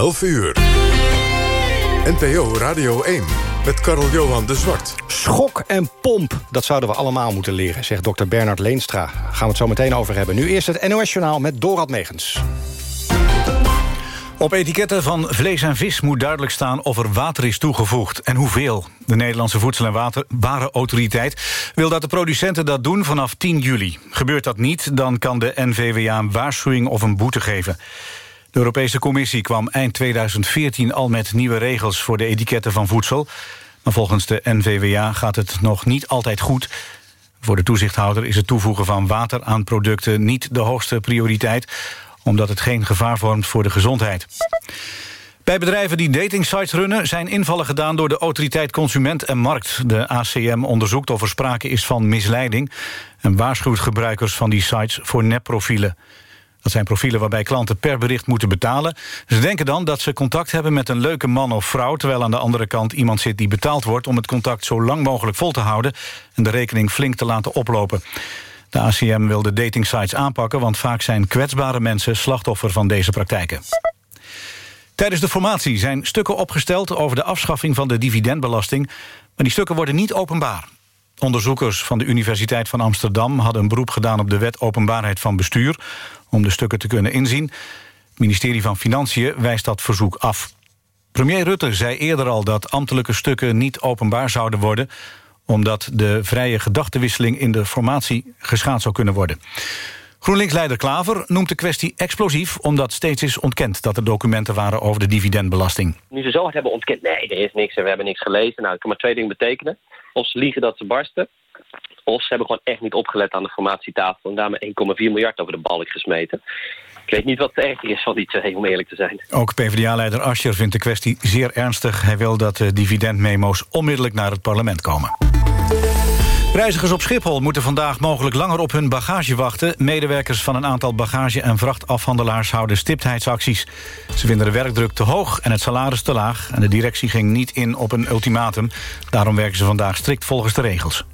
11 uur. NPO Radio 1 met Karel Johan de Zwart. Schok en pomp, dat zouden we allemaal moeten leren, zegt dokter Bernard Leenstra. Daar gaan we het zo meteen over hebben. Nu eerst het NOS-journaal met Dorad Megens. Op etiketten van vlees en vis moet duidelijk staan of er water is toegevoegd en hoeveel. De Nederlandse Voedsel- en water Warenautoriteit wil dat de producenten dat doen vanaf 10 juli. Gebeurt dat niet, dan kan de NVWA een waarschuwing of een boete geven. De Europese Commissie kwam eind 2014 al met nieuwe regels voor de etiketten van voedsel. Maar volgens de NVWA gaat het nog niet altijd goed. Voor de toezichthouder is het toevoegen van water aan producten niet de hoogste prioriteit omdat het geen gevaar vormt voor de gezondheid. Bij bedrijven die datingsites runnen zijn invallen gedaan door de autoriteit Consument en Markt. De ACM onderzoekt of er sprake is van misleiding... en waarschuwt gebruikers van die sites voor nepprofielen. Dat zijn profielen waarbij klanten per bericht moeten betalen. Ze denken dan dat ze contact hebben met een leuke man of vrouw... terwijl aan de andere kant iemand zit die betaald wordt... om het contact zo lang mogelijk vol te houden... en de rekening flink te laten oplopen. De ACM wil de datingsites aanpakken... want vaak zijn kwetsbare mensen slachtoffer van deze praktijken. Tijdens de formatie zijn stukken opgesteld... over de afschaffing van de dividendbelasting... maar die stukken worden niet openbaar. Onderzoekers van de Universiteit van Amsterdam... hadden een beroep gedaan op de wet openbaarheid van bestuur... om de stukken te kunnen inzien. Het ministerie van Financiën wijst dat verzoek af. Premier Rutte zei eerder al dat ambtelijke stukken niet openbaar zouden worden omdat de vrije gedachtenwisseling in de formatie geschaad zou kunnen worden. GroenLinks-leider Klaver noemt de kwestie explosief... omdat steeds is ontkend dat er documenten waren over de dividendbelasting. Nu ze zo hard hebben ontkend, nee, er is niks en we hebben niks gelezen. Nou, dat kan maar twee dingen betekenen. Of ze liegen dat ze barsten... ze hebben gewoon echt niet opgelet aan de formatietafel... en daarmee 1,4 miljard over de balk gesmeten. Ik weet niet wat het erger is van die twee, om eerlijk te zijn. Ook PvdA-leider Ascher vindt de kwestie zeer ernstig. Hij wil dat de dividendmemo's onmiddellijk naar het parlement komen. Reizigers op Schiphol moeten vandaag mogelijk langer op hun bagage wachten. Medewerkers van een aantal bagage- en vrachtafhandelaars houden stiptheidsacties. Ze vinden de werkdruk te hoog en het salaris te laag. En de directie ging niet in op een ultimatum. Daarom werken ze vandaag strikt volgens de regels.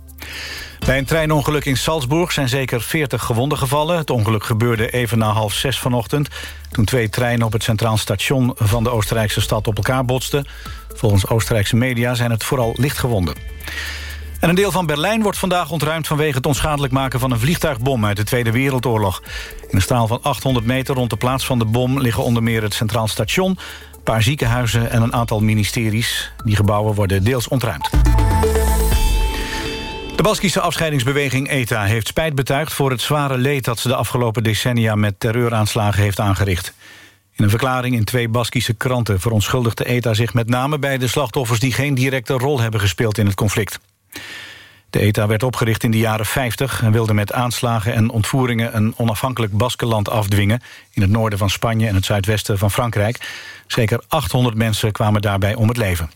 Bij een treinongeluk in Salzburg zijn zeker 40 gewonden gevallen. Het ongeluk gebeurde even na half zes vanochtend... toen twee treinen op het centraal station van de Oostenrijkse stad op elkaar botsten. Volgens Oostenrijkse media zijn het vooral lichtgewonden. En een deel van Berlijn wordt vandaag ontruimd... vanwege het onschadelijk maken van een vliegtuigbom uit de Tweede Wereldoorlog. In een straal van 800 meter rond de plaats van de bom... liggen onder meer het Centraal Station, een paar ziekenhuizen... en een aantal ministeries. Die gebouwen worden deels ontruimd. Baskische afscheidingsbeweging ETA heeft spijt betuigd... voor het zware leed dat ze de afgelopen decennia... met terreuraanslagen heeft aangericht. In een verklaring in twee Baskische kranten... verontschuldigt de ETA zich met name bij de slachtoffers... die geen directe rol hebben gespeeld in het conflict. De ETA werd opgericht in de jaren 50 en wilde met aanslagen en ontvoeringen een onafhankelijk Baskenland afdwingen in het noorden van Spanje en het zuidwesten van Frankrijk. Zeker 800 mensen kwamen daarbij om het leven.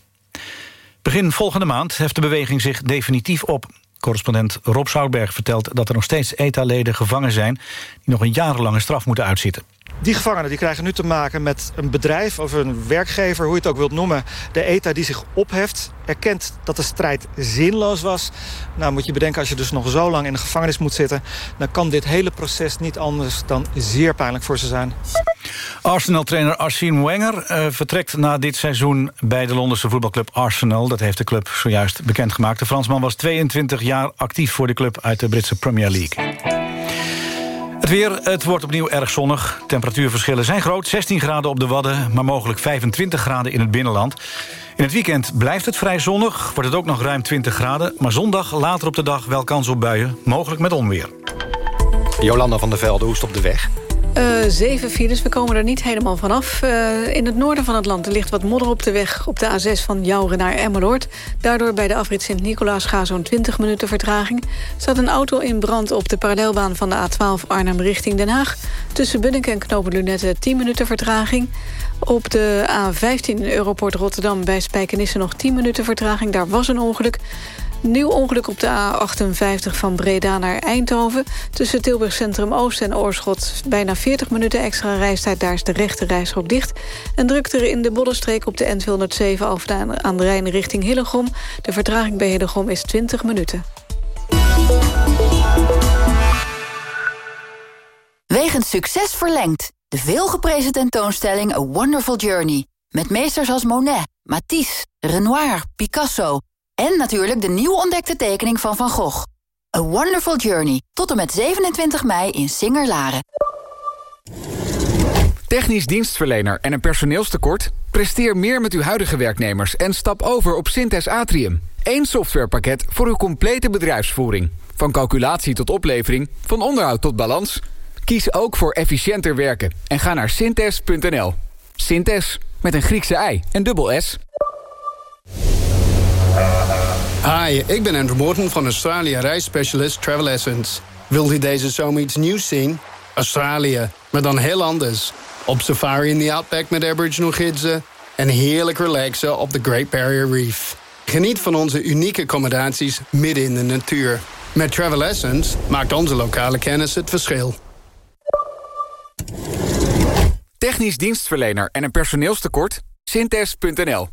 Begin volgende maand heft de beweging zich definitief op. Correspondent Rob Zoutberg vertelt dat er nog steeds ETA-leden gevangen zijn... die nog een jarenlange straf moeten uitzitten. Die gevangenen die krijgen nu te maken met een bedrijf of een werkgever, hoe je het ook wilt noemen. De ETA die zich opheft, erkent dat de strijd zinloos was. Nou moet je bedenken, als je dus nog zo lang in de gevangenis moet zitten... dan kan dit hele proces niet anders dan zeer pijnlijk voor ze zijn. Arsenal-trainer Arsene Wenger uh, vertrekt na dit seizoen... bij de Londense voetbalclub Arsenal. Dat heeft de club zojuist bekendgemaakt. De Fransman was 22 jaar actief voor de club uit de Britse Premier League. Het weer, het wordt opnieuw erg zonnig. Temperatuurverschillen zijn groot, 16 graden op de Wadden... maar mogelijk 25 graden in het binnenland. In het weekend blijft het vrij zonnig, wordt het ook nog ruim 20 graden... maar zondag later op de dag wel kans op buien, mogelijk met onweer. Jolanda van der Velde, hoe is het op de weg? Uh, zeven files, we komen er niet helemaal vanaf. Uh, in het noorden van het land ligt wat modder op de weg... op de A6 van Jouren naar Emmeloord. Daardoor bij de afrit Sint-Nicolaas ga zo'n 20 minuten vertraging. staat een auto in brand op de parallelbaan van de A12 Arnhem richting Den Haag. Tussen Bunnik en Knopen Lunette 10 minuten vertraging. Op de A15 Europort Rotterdam bij Spijkenisse nog 10 minuten vertraging. Daar was een ongeluk. Nieuw ongeluk op de A58 van Breda naar Eindhoven. Tussen Tilburg Centrum Oost en Oorschot bijna 40 minuten extra reistijd. Daar is de rechte reisschok dicht. En drukt er in de Boddenstreek op de N207 af aan de Rijn richting Hillegom. De vertraging bij Hillegom is 20 minuten. Wegens succes verlengd. De veelgeprezen tentoonstelling A Wonderful Journey. Met meesters als Monet, Matisse, Renoir, Picasso... en natuurlijk de nieuw ontdekte tekening van Van Gogh. A Wonderful Journey. Tot en met 27 mei in Singer-Laren. Technisch dienstverlener en een personeelstekort? Presteer meer met uw huidige werknemers en stap over op Synthes Atrium. Eén softwarepakket voor uw complete bedrijfsvoering. Van calculatie tot oplevering, van onderhoud tot balans. Kies ook voor efficiënter werken en ga naar synthes.nl. Synthes, met een Griekse ei en dubbel S. Hi, ik ben Andrew Morton van Australië reisspecialist Travel Essence. Wilt u deze zomer iets nieuws zien? Australië, maar dan heel anders. Op safari in the Outback met Aboriginal gidsen... en heerlijk relaxen op de Great Barrier Reef. Geniet van onze unieke accommodaties midden in de natuur. Met Travel Essence maakt onze lokale kennis het verschil. Technisch dienstverlener en een personeelstekort? Synthes.nl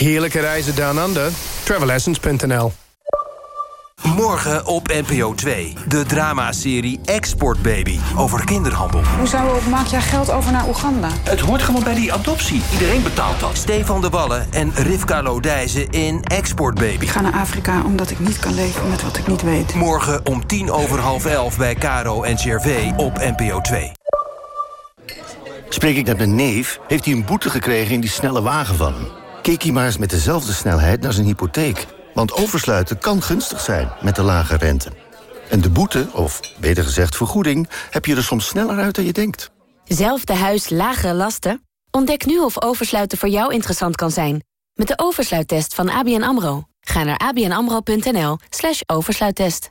Heerlijke reizen down under. Travelessence.nl Morgen op NPO 2. De dramaserie Export Baby over kinderhandel. Hoezo maak jij geld over naar Oeganda? Het hoort gewoon bij die adoptie. Iedereen betaalt dat. Stefan de Wallen en Rivka Lodijzen in Export Baby. Ik ga naar Afrika omdat ik niet kan leven met wat ik niet weet. Morgen om tien over half elf bij Caro en CRV op NPO 2. Spreek ik met mijn neef, heeft hij een boete gekregen in die snelle wagen van hem. Keek hij maar eens met dezelfde snelheid naar zijn hypotheek. Want oversluiten kan gunstig zijn met de lage rente. En de boete, of beter gezegd vergoeding, heb je er soms sneller uit dan je denkt. Zelfde huis, lagere lasten? Ontdek nu of oversluiten voor jou interessant kan zijn. Met de oversluittest van ABN AMRO. Ga naar abnamro.nl slash oversluittest.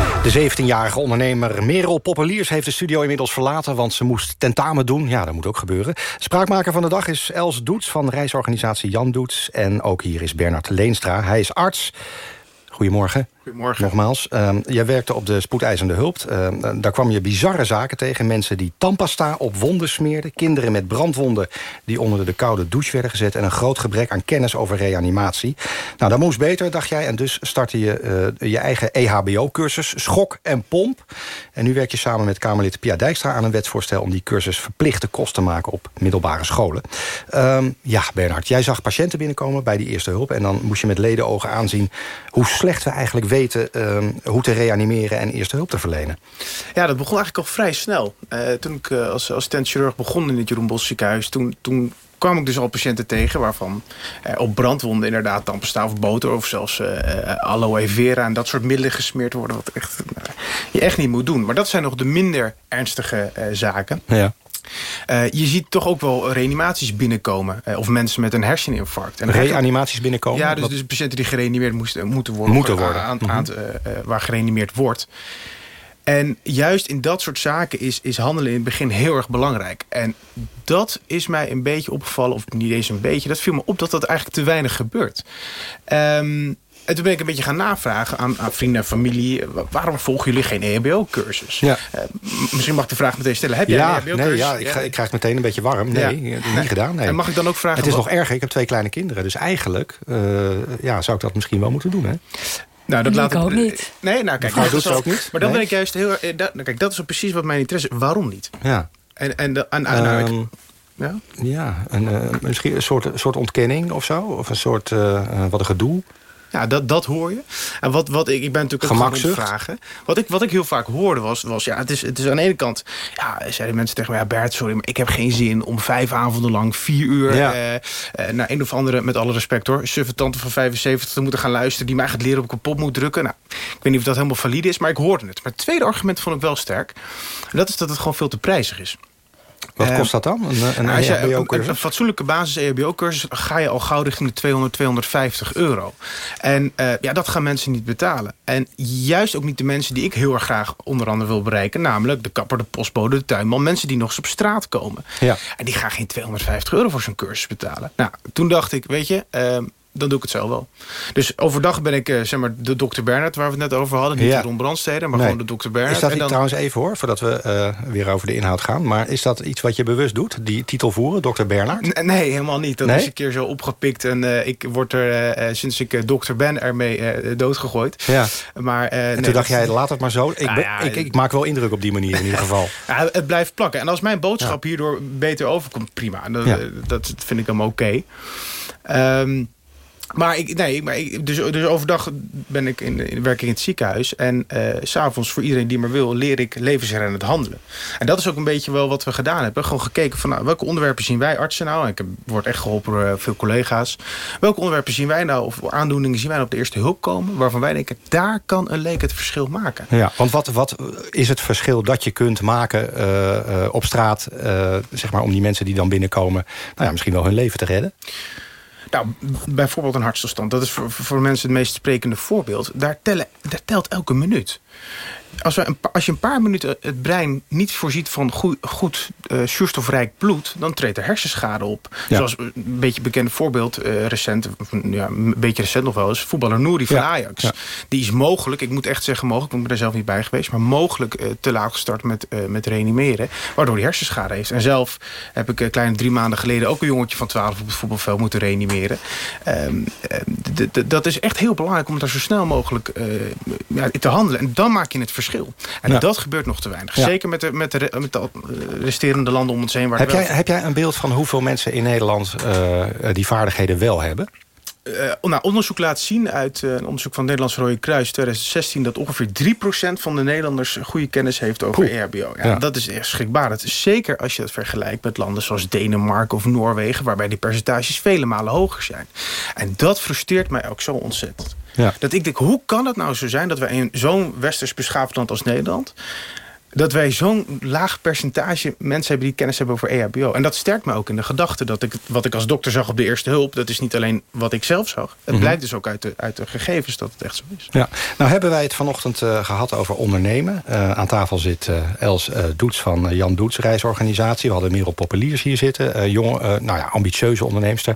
De 17-jarige ondernemer Merel Poppeliers heeft de studio inmiddels verlaten... want ze moest tentamen doen. Ja, dat moet ook gebeuren. Spraakmaker van de dag is Els Doets van reisorganisatie Jan Doets. En ook hier is Bernard Leenstra. Hij is arts. Goedemorgen. Goedemorgen. Nogmaals. Uh, jij werkte op de spoedeisende hulp. Uh, daar kwam je bizarre zaken tegen. Mensen die tandpasta op wonden smeerden. Kinderen met brandwonden die onder de koude douche werden gezet. En een groot gebrek aan kennis over reanimatie. Nou, dat moest beter, dacht jij. En dus startte je uh, je eigen EHBO-cursus. Schok en pomp. En nu werk je samen met Kamerlid Pia Dijkstra aan een wetsvoorstel... om die cursus verplichte kost te maken op middelbare scholen. Um, ja, Bernhard, jij zag patiënten binnenkomen bij die eerste hulp. En dan moest je met ledenogen aanzien hoe slecht we eigenlijk weten uh, hoe te reanimeren en eerste hulp te verlenen. Ja, dat begon eigenlijk al vrij snel. Uh, toen ik uh, als assistent chirurg begon in het Jeroen Bos ziekenhuis... toen, toen kwam ik dus al patiënten tegen waarvan uh, op brandwonden inderdaad tandpasta of boter... of zelfs uh, aloe vera en dat soort middelen gesmeerd worden... wat echt, je echt niet moet doen. Maar dat zijn nog de minder ernstige zaken. Ja. Uh, je ziet toch ook wel reanimaties binnenkomen. Uh, of mensen met een herseninfarct. En reanimaties binnenkomen? Ja, dus, dus patiënten die gereanimeerd moesten, moeten worden. Moeten worden. Aan, aan, -hmm. uh, waar gereanimeerd wordt. En juist in dat soort zaken is, is handelen in het begin heel erg belangrijk. En dat is mij een beetje opgevallen, of niet eens een beetje... dat viel me op dat dat eigenlijk te weinig gebeurt. Um, en toen ben ik een beetje gaan navragen aan, aan vrienden en familie... waarom volgen jullie geen EHBO-cursus? Ja. Uh, misschien mag ik de vraag meteen stellen. Heb jij ja, een EHBO-cursus? Nee, ja, ik, ga, ik krijg meteen een beetje warm. Nee, ja. niet gedaan. Nee. En mag ik dan ook vragen... Het is wat... nog erger, ik heb twee kleine kinderen. Dus eigenlijk uh, ja, zou ik dat misschien wel moeten doen. Hè? Nou, dat ik laat ook niet. Nee, nou kijk, dat doet ze ook niet. Maar dan nee? ben ik juist heel... Dat, nou, kijk, dat is precies wat mijn interesse is. Waarom niet? Ja. En, en, en, en nou, um, ik, ja? Ja, een, uh, misschien een soort, soort ontkenning of zo? Of een soort, uh, wat een gedoe? Ja, dat, dat hoor je. En wat, wat ik, ik ben natuurlijk ook vragen. Wat ik, wat ik heel vaak hoorde was, was ja, het is, het is aan de ene kant... Ja, zeiden mensen tegen mij, ja Bert, sorry, maar ik heb geen zin... om vijf avonden lang, vier uur... Ja. Uh, uh, naar een of andere, met alle respect hoor... suffe tante van 75 te moeten gaan luisteren... die mij gaat leren op kapot moet drukken. Nou, ik weet niet of dat helemaal valide is, maar ik hoorde het. Maar het tweede argument vond ik wel sterk. En dat is dat het gewoon veel te prijzig is. Wat Ehm, kost dat dan, een, een nou, als je- EHBO-cursus? Een, een fatsoenlijke basis-EHBO-cursus ga je al gauw richting de 200, 250 euro. En eh, ja, dat gaan mensen niet betalen. En juist ook niet de mensen die ik heel erg graag onder andere wil bereiken. Namelijk de kapper, de postbode, de tuinman. Mensen die nog eens op straat komen. Ja. En die gaan geen 250 euro voor zo'n cursus betalen. Nou, toen dacht ik, weet je... ehm, dan doe ik het zelf wel. Dus overdag ben ik eh, zeg maar de dokter Bernard... waar we het net over hadden. Niet Ja. de Ron Brandstede, maar Nee. gewoon de dokter Bernard. Is dat En dan- trouwens even hoor, voordat we eh, weer over de inhoud gaan. Maar is dat iets wat je bewust doet, die titel voeren, dokter Bernard? N- Nee, helemaal niet. Dat Nee? is een keer zo opgepikt. En eh, ik word er, sinds ik dokter ben, ermee doodgegooid. Ja. Maar, En nee, toen dacht dat- jij, laat het maar zo. Ik, Nou ja, ik, ik maak wel indruk op die manier in ieder geval. Ja, het blijft plakken. En als mijn boodschap hierdoor beter overkomt, prima. Dat, dat vind ik allemaal oké. Ehm, maar ik, nee, maar dus, dus overdag ben ik in, werk ik in het ziekenhuis. En s s'avonds, voor iedereen die maar wil, leer ik levensreddend handelen. En dat is ook een beetje wel wat we gedaan hebben. Gewoon gekeken van nou, welke onderwerpen zien wij artsen nou? Ik word echt geholpen door eh, veel collega's. Welke onderwerpen zien wij nou, of aandoeningen zien wij nou op de eerste hulp komen? Waarvan wij denken, daar kan een leek het verschil maken. Ja, want wat, wat is het verschil dat je kunt maken eh, op straat... zeg maar, om die mensen die dan binnenkomen... Nou ja, misschien wel hun leven te redden? Nou, bijvoorbeeld een hartstilstand. Dat is voor, voor mensen het meest sprekende voorbeeld. Daar, tellen, daar telt elke minuut. Als, we een als je een paar minuten het brein niet voorziet van goed, goed eh, zuurstofrijk bloed... dan treedt er hersenschade op. Ja. Zoals een beetje bekend voorbeeld, eh, recent, ja, een beetje recent nog wel eens... voetballer Nouri van Ja. Ajax. Ja. Die is mogelijk, ik moet echt zeggen mogelijk... ik ben er zelf niet bij geweest... maar mogelijk eh, te laat gestart met, met reanimeren... waardoor hij hersenschade heeft. En zelf heb ik een kleine drie maanden geleden... ook een jongetje van 12 op het voetbalveld moeten reanimeren. Ehm, eh, d- dat is echt heel belangrijk om daar zo snel mogelijk ja, te handelen. En dan maak je het verschil. En Ja. dat gebeurt nog te weinig. Ja. Zeker met de, met, de, met de eh, resterende landen om ons heen. Waar Heb wel- jij, heb jij een beeld van hoeveel mensen in Nederland eh, die vaardigheden wel hebben? Eh, nou, onderzoek laat zien uit eh, een onderzoek van het Nederlands Rode Kruis 2016... dat ongeveer 3% van de Nederlanders goede kennis heeft over Oeh. EHBO. Ja, Ja. Dat is echt schrikbaar. Dat is zeker als je het vergelijkt met landen zoals Denemarken of Noorwegen... waarbij die percentages vele malen hoger zijn. En dat frustreert mij ook zo ontzettend. Ja. Dat ik denk, hoe kan het nou zo zijn dat wij in zo'n westers beschaafd land als Nederland... dat wij zo'n laag percentage mensen hebben die kennis hebben over EHBO. En dat sterkt me ook in de gedachte dat ik wat ik als dokter zag op de eerste hulp... dat is niet alleen wat ik zelf zag. Het Mhm. blijkt dus ook uit de, uit de gegevens dat het echt zo is. Ja, nou hebben wij het vanochtend eh, gehad over ondernemen. Eh, aan tafel zit eh, Els Doets van Jan Doets Reisorganisatie. We hadden Merel Populiers hier zitten. eh, nou ja, ambitieuze onderneemster.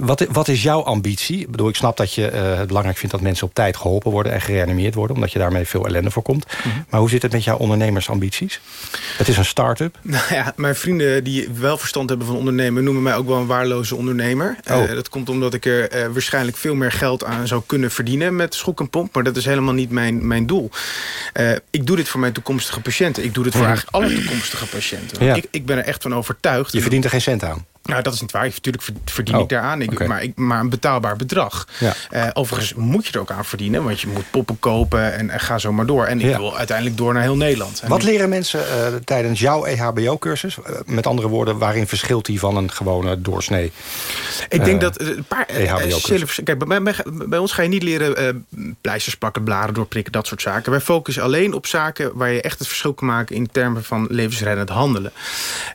Wat, wat is jouw ambitie? Ik bedoel, ik snap dat je het belangrijk vindt dat mensen op tijd geholpen worden en gereanimeerd worden, omdat je daarmee veel ellende voorkomt. Maar hoe zit het met jouw ondernemersambities? Het is een start-up. Nou ja, mijn vrienden die wel verstand hebben van ondernemen... noemen mij ook wel een waarloze ondernemer. Oh. Eh, dat komt omdat ik er eh, waarschijnlijk veel meer geld aan zou kunnen verdienen... met schok en pomp, maar dat is helemaal niet mijn, mijn doel. Eh, ik doe dit voor mijn toekomstige patiënten. Ik doe dit voor eigenlijk alle toekomstige patiënten. Ja. Ik, ik ben er echt van overtuigd. Je verdient er geen cent aan. Nou, dat is niet waar. Natuurlijk verd- verdien Oh, ik daaraan. Ik, oké. maar, ik, maar een betaalbaar bedrag. Ja. Eh, overigens moet je er ook aan verdienen. Want je moet poppen kopen en, en ga zo maar door. En ik Ja. wil uiteindelijk door naar heel Nederland. Wat leren mensen eh, tijdens jouw E EHBO-cursus? Eh, met andere woorden, waarin verschilt die van een gewone doorsnee? Ik denk dat een paar eh, EHBO-cursus? vers- Kijk, bij, bij, bij ons ga je niet leren pleisters pakken, blaren doorprikken, dat soort zaken. Wij focussen alleen op zaken waar je echt het verschil kan maken in termen van levensreddend handelen.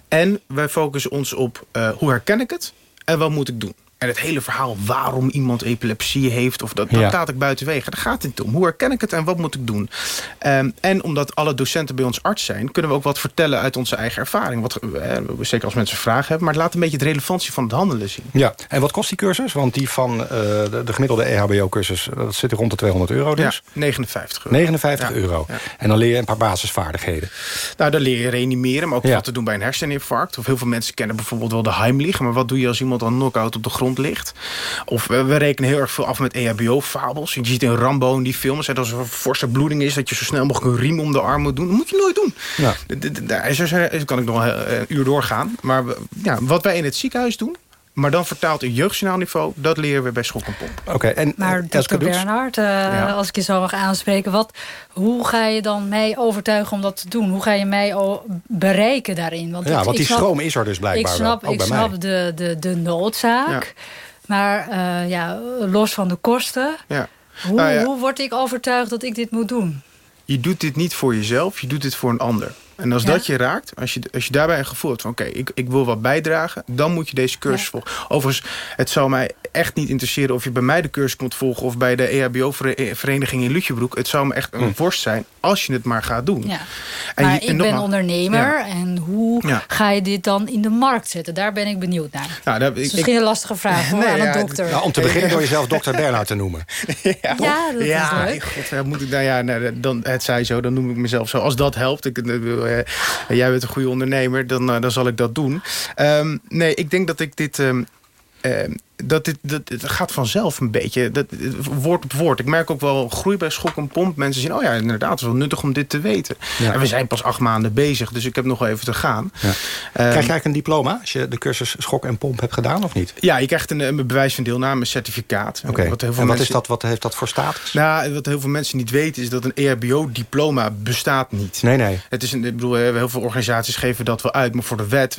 En wij focussen ons op hoe herken ik het en wat moet ik doen. En het hele verhaal waarom iemand epilepsie heeft... of dat, dat Ja. laat ik buitenwege. Daar gaat het om. Hoe herken ik het en wat moet ik doen? Ehm, en omdat alle docenten bij ons arts zijn... kunnen we ook wat vertellen uit onze eigen ervaring. Wat, eh, zeker als mensen vragen hebben. Maar het laat een beetje de relevantie van het handelen zien. Ja, en wat kost die cursus? Want die van eh, de, de gemiddelde EHBO-cursus, dat zit rond de 200 euro dus. Ja, 59 euro. 59 Ja, euro. ja. En dan leer je een paar basisvaardigheden. Nou, dan leer je reanimeren, maar ook wat te doen bij een herseninfarct. Of heel veel mensen kennen bijvoorbeeld wel de Heimlich. Maar wat doe je als iemand dan knock-out op de grond ligt? Of we, we rekenen heel erg veel af met EHBO-fabels. Je ziet in Rambo in die films, dat als er een forse bloeding is... dat je zo snel mogelijk een riem om de arm moet doen. Dat moet je nooit doen. Ja. Daar kan ik nog een een uur doorgaan. Maar ja, wat wij in het ziekenhuis doen... maar dan vertaald in jeugdjournaalniveau... dat leren we bij Schok en Pomp. Oké, en Maar eh, dokter Doets? Bernhard, eh, Ja. als ik je zo mag aanspreken... Wat, hoe ga je dan mij overtuigen om dat te doen? Hoe ga je mij bereiken daarin? Want Ja, ik- want ik die snap- stroom is er dus blijkbaar Ik snap, wel, ook ik bij snap mij. de, de, de noodzaak. Maar eh, ja, los van de kosten... Ja. Hoe, Nou ja. hoe word ik overtuigd dat ik dit moet doen? Je doet dit niet voor jezelf, je doet dit voor een ander. En als Ja. dat je raakt, als je, als je daarbij een gevoel hebt van... oké, ik, ik wil wat bijdragen, dan moet je deze cursus volgen. Overigens, het zou mij echt niet interesseren... of je bij mij de cursus komt volgen... of bij de EHBO-vereniging in Lutjebroek. Het zou me echt een worst zijn als je het maar gaat doen. Ja. En maar je- en ik ben ondernemer Ja. en hoe Ja. ga je dit dan in de markt zetten? Daar ben ik benieuwd naar. Nou, Dat is misschien een lastige vraag Nee, aan een ja, dokter. Nou, om te beginnen door jezelf dokter Bernhard te noemen. ja, dat ja, is leuk. God, moet ik, nou ja, nou, dan, het zij zo, dan noem ik mezelf zo. Als dat helpt, ik, eh, jij bent een goede ondernemer, dan, eh, dan zal ik dat doen. Ehm, nee, ik denk dat ik dit... ehm, ehm, dat dit, dat, het gaat vanzelf een beetje, dat, woord op woord. Ik merk ook wel groei bij Schok en Pomp. Mensen zien, oh ja, inderdaad, het is wel nuttig om dit te weten. Ja. En we zijn pas acht maanden bezig, dus ik heb nog wel even te gaan. Ja. Ehm, Krijg je eigenlijk een diploma als je de cursus schok en pomp hebt gedaan of niet? ja, je krijgt een, een bewijs van deelname, een certificaat. Oké. Wat heel veel En wat, mensen- is dat, wat heeft dat voor status? Nou, wat heel veel mensen niet weten is dat een E EHBO-diploma bestaat niet. Nee, nee. Het is een, ik bedoel, heel veel organisaties geven dat wel uit, maar voor de wet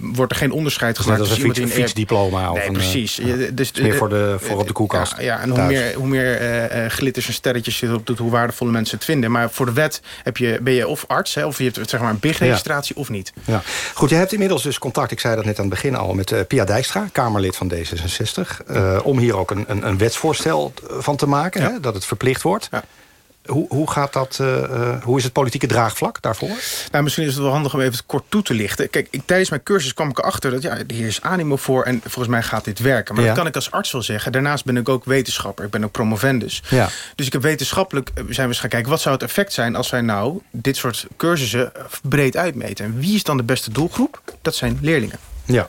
wordt er geen onderscheid gemaakt. net als een fiets, die fietsdiploma. Of Nee, een, eh, precies. Je- dus, meer voor, de, voor op de koelkast. Ja, ja en hoe thuis. meer, hoe meer eh, eh, glitters en sterretjes je erop doet, hoe waardevolle mensen het vinden. Maar voor de wet heb je, ben je of arts, hè, of je hebt zeg maar, een BIG-registratie of niet. Ja. Goed, je hebt inmiddels dus contact, ik zei dat net aan het begin al... met eh, Pia Dijkstra, Kamerlid van D66... eh, om hier ook een, een, een wetsvoorstel van te maken, hè, dat het verplicht wordt. Hoe, hoe, gaat dat, eh, eh, hoe is het politieke draagvlak daarvoor? Nou, misschien is het wel handig om even kort toe te lichten. Kijk, ik, tijdens mijn cursus kwam ik erachter dat ja, hier is animo voor... en volgens mij gaat dit werken. Maar Ja. dat kan ik als arts wel zeggen. Daarnaast ben ik ook wetenschapper. Ik ben ook promovendus. Ja. Dus ik heb wetenschappelijk eh, zijn we eens gaan kijken... wat zou het effect zijn als wij nou dit soort cursussen breed uitmeten. En wie is dan de beste doelgroep? Dat zijn leerlingen. Ja.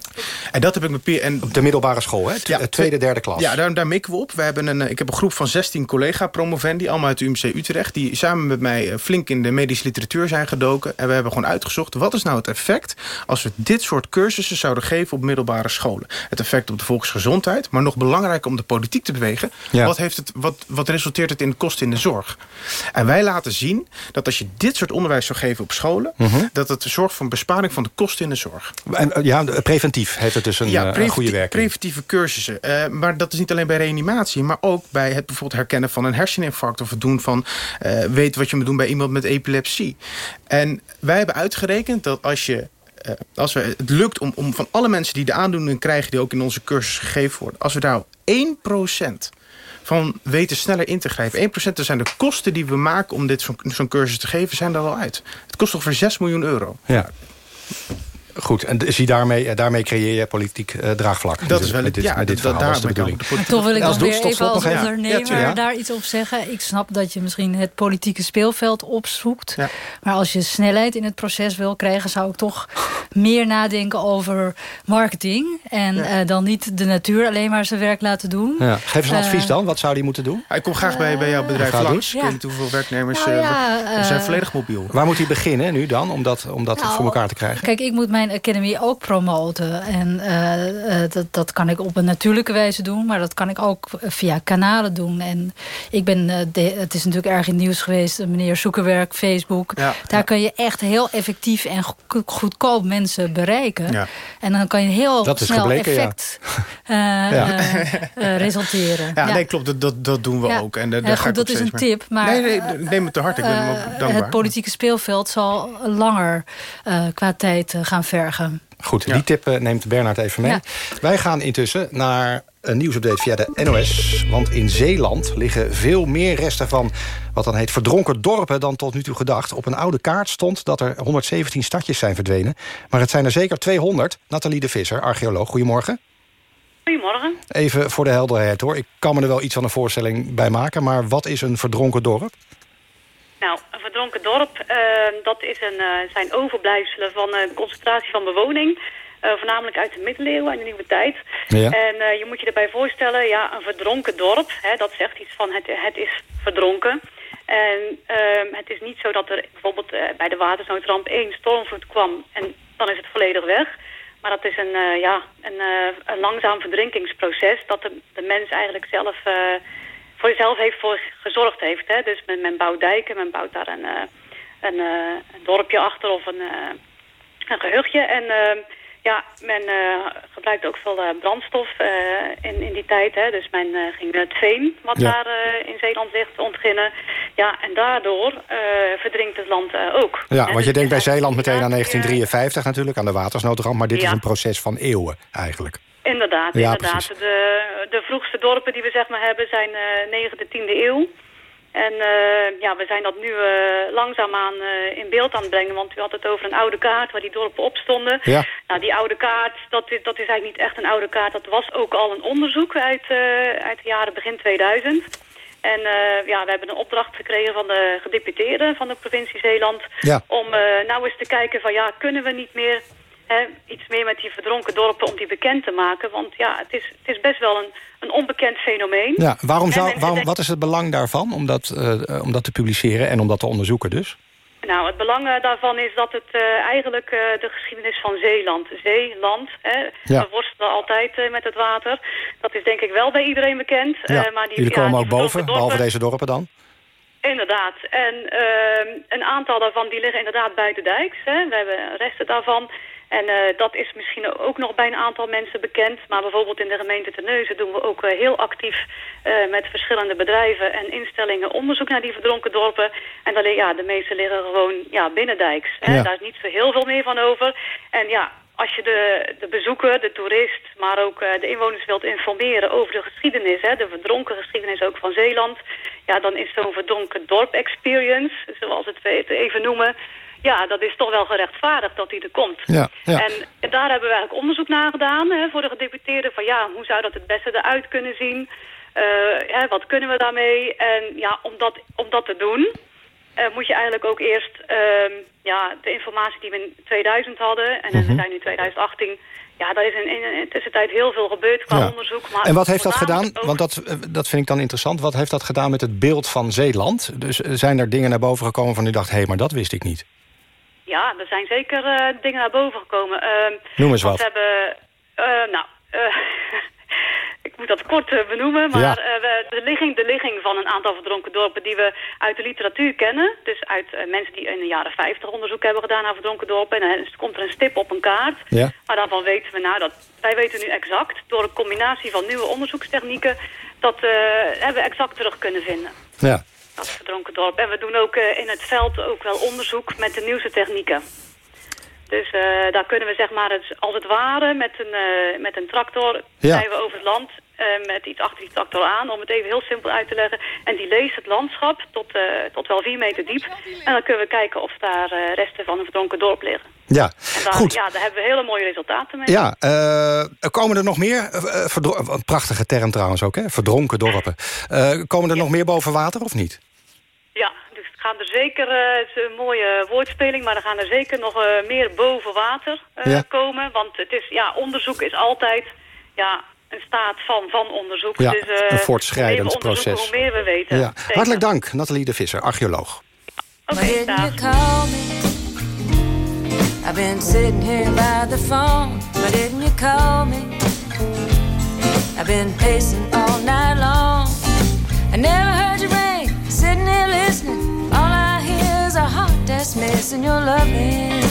En dat heb ik met Pier... En, Op de middelbare school, hè? T- tweede, derde klas. Ja, daar, daar mikken we op. We hebben een, eh, ik heb een groep van 16 collega-promovendi, allemaal uit de UMC Utrecht... die samen met mij eh, flink in de medische literatuur zijn gedoken. En we hebben gewoon uitgezocht, wat is nou het effect... als we dit soort cursussen zouden geven op middelbare scholen? Het effect op de volksgezondheid, maar nog belangrijker om de politiek te bewegen. Ja. Wat, heeft het, wat, wat resulteert het in de kosten in de zorg? En wij laten zien dat als je dit soort onderwijs zou geven op scholen... Mhm. dat het zorgt voor een besparing van de kosten in de zorg. En, eh, ja, preventief heeft het dus een, eh, een preventi- goede werking. preventieve cursussen. Eh, maar dat is niet alleen bij reanimatie... maar ook bij het bijvoorbeeld herkennen van een herseninfarct... of het doen van eh weten wat je moet doen bij iemand met epilepsie. En wij hebben uitgerekend dat als je... eh, als we, het lukt om, om van alle mensen die de aandoening krijgen... die ook in onze cursus gegeven worden... als we daar 1% van weten sneller in te grijpen. 1% dat zijn de kosten die we maken om dit zo'n cursus te geven... zijn er al uit. Het kost ongeveer 6 miljoen euro. Ja. Goed, en zie daarmee, eh, daarmee creëer je politiek eh, draagvlak. Dat is wel dit, ja, met dit dat- verhaal, de ik toch wil ik Als nog weer even als ondernemer Ja, daar iets op zeggen. Ik snap dat je misschien het politieke speelveld opzoekt. Maar als je snelheid in het proces wil krijgen... zou ik toch meer nadenken over marketing. En eh, dan niet de natuur alleen maar zijn werk laten doen. Ja. Geef eens een advies dan. Wat zou die moeten doen? Ik kom graag bij, bij jouw bedrijf langs. Ik Ja. weet niet hoeveel werknemers... Nou eh, we- zijn volledig mobiel. Waar moet hij beginnen nu dan, om dat, om dat Nou, voor elkaar te krijgen? Kijk, ik moet mijn academy ook promoten. En eh, eh, dat, dat kan ik op een natuurlijke wijze doen. Maar dat kan ik ook via kanalen doen. En ik ben, de- het is natuurlijk erg in het nieuws geweest. Meneer Zoekerwerk, Facebook. Ja. Daar kun je echt heel effectief en go- goedkoop mensen bereiken. Ja. En dan kan je heel Dat snel gebleken, effect Ja. resulteren. Ja, nee, klopt. Dat, dat, dat doen we ook. En daar, goed, ga ik dat is een mee. tip, maar, nee, nee, neem het te hard. Ik ben hem ook dankbaar. het politieke speelveld zal langer qua tijd gaan vergen. Goed, die tip eh, neemt Bernard even mee. Ja. Wij gaan intussen naar een nieuwsupdate via de NOS. Want in Zeeland liggen veel meer resten van wat dan heet verdronken dorpen dan tot nu toe gedacht. Op een oude kaart stond dat er 117 stadjes zijn verdwenen. Maar het zijn er zeker 200. Nathalie de Visser, archeoloog, goedemorgen. Goedemorgen. Even voor de helderheid hoor. Ik kan me er wel iets van een voorstelling bij maken. Maar wat is een verdronken dorp? Nou, een verdronken dorp, eh, dat is een, eh, zijn overblijfselen van een concentratie van bewoning. eh, voornamelijk uit de middeleeuwen en de nieuwe tijd. Ja. En eh, je moet je erbij voorstellen, ja, een verdronken dorp, hè, dat zegt iets van het, het is verdronken. En ehm, het is niet zo dat er bijvoorbeeld eh, bij de watersnoodramp één stormvloed kwam en dan is het volledig weg. Maar dat is een, eh, ja, een, eh, een langzaam verdrinkingsproces dat de, de mens eigenlijk zelf eh, voor jezelf heeft voor gezorgd heeft. Hè? Dus men, men bouwt dijken, men bouwt daar een, eh, een, eh, een dorpje achter of een, eh, een gehuchtje. En eh, Ja, men gebruikt ook veel brandstof in, in die tijd. Hè. Dus men ging het veen, wat ja. daar in Zeeland ligt, ontginnen. Ja, en daardoor verdrinkt het land ook. Ja, want je denkt bij Zeeland meteen aan 1953 natuurlijk, aan de watersnoodramp. Maar dit ja. is een proces van eeuwen eigenlijk. Inderdaad, Ja, inderdaad. De, de vroegste dorpen die we zeg maar hebben zijn 9e, 10e eeuw. En uh, ja, we zijn dat nu uh, langzaamaan uh, in beeld aan het brengen. Want u had het over een oude kaart waar die dorpen op stonden. Ja. Nou, die oude kaart, dat is, dat is eigenlijk niet echt een oude kaart. Dat was ook al een onderzoek uit, uit de jaren begin 2000. En ja, we hebben een opdracht gekregen van de gedeputeerden van de provincie Zeeland... Ja. om nou eens te kijken van ja, kunnen we niet meer Hè, iets meer met die verdronken dorpen om die bekend te maken. Want ja, het is, het is best wel een, een onbekend fenomeen. Ja, waarom zou, waarom, wat is het belang daarvan om dat, uh, om dat te publiceren en om dat te onderzoeken dus? Nou, het belang daarvan is dat het uh, eigenlijk uh, de geschiedenis van Zeeland, zeeland, hè, ja. we worstelen altijd uh, met het water. Dat is denk ik wel bij iedereen bekend. Ja. maar die, Jullie komen ook boven, dorpen, behalve deze dorpen dan? Inderdaad. En een aantal daarvan die liggen inderdaad buiten dijks. Hè. We hebben resten daarvan. En uh, dat is misschien ook nog bij een aantal mensen bekend. Maar bijvoorbeeld in de gemeente Terneuzen doen we ook uh, heel actief uh, met verschillende bedrijven en instellingen onderzoek naar die verdronken dorpen. En dan, ja, de meeste liggen gewoon ja, binnendijks. Hè? Ja. Daar is niet zo heel veel meer van over. En ja, als je de, de bezoeker, de toerist, maar ook de inwoners wilt informeren over de geschiedenis, hè, de verdronken geschiedenis ook van Zeeland, ja, dan is zo'n verdronken dorp experience, zoals het we het even noemen, ja, dat is toch wel gerechtvaardigd dat hij er komt. Ja, ja. En, daar hebben we eigenlijk onderzoek naar gedaan hè, voor de gedeputeerden. Van ja, hoe zou dat het beste eruit kunnen zien? Uh, hè, wat kunnen we daarmee? En ja, om dat, om dat te doen... Uh, moet je eigenlijk ook eerst uh, ja, de informatie die we in 2000 hadden... en we zijn nu 2018... Ja, daar is in, de tussentijd heel veel gebeurd qua ja. onderzoek. Maar en wat heeft dat gedaan? ook... Want dat, dat vind ik dan interessant. Wat heeft dat gedaan met het beeld van Zeeland? Dus zijn er dingen naar boven gekomen van u dacht... hé, hey, maar dat wist ik niet. Ja, er zijn zeker uh, dingen naar boven gekomen. Uh, Noem eens wat. We hebben, uh, nou, ik moet dat kort benoemen, maar Ja. we, de, ligging, de ligging van een aantal verdronken dorpen die we uit de literatuur kennen, dus uit mensen die in de jaren 50 onderzoek hebben gedaan naar verdronken dorpen, en dan komt er een stip op een kaart, Ja. maar daarvan weten we nou dat, wij weten nu exact, door een combinatie van nieuwe onderzoekstechnieken, dat hebben we exact terug kunnen vinden. Ja. Dat verdronken dorp. En we doen ook uh, in het veld ook wel onderzoek met de nieuwste technieken. Dus uh, daar kunnen we zeg maar het, als het ware met een, uh, met een tractor Ja. rijden we over het land met iets achter die tractor aan, om het even heel simpel uit te leggen. En die leest het landschap tot, tot wel vier meter diep. En dan kunnen we kijken of daar resten van een verdronken dorp liggen. Ja, daar, goed. Ja, daar hebben we hele mooie resultaten mee. Ja, uh, komen er nog meer? Een prachtige term trouwens ook, hè? Verdronken dorpen. Komen er nog meer boven water of niet? Ja, dus het gaan er zeker, het is een mooie woordspeling, maar er gaan er zeker nog meer boven water Ja. komen. Want het is, ja, onderzoek is altijd ja, een staat van, van onderzoek. Ja, dus, een voortschrijdend proces. Hoe meer we weten. Ja. Hartelijk dank, Nathalie de Visser, archeoloog. Oké, me? I've been sitting here by the phone. Why didn't you call me? I've been pacing all night long. I never heard you. Sitting here listening. All I hear is a heart that's missing your loving.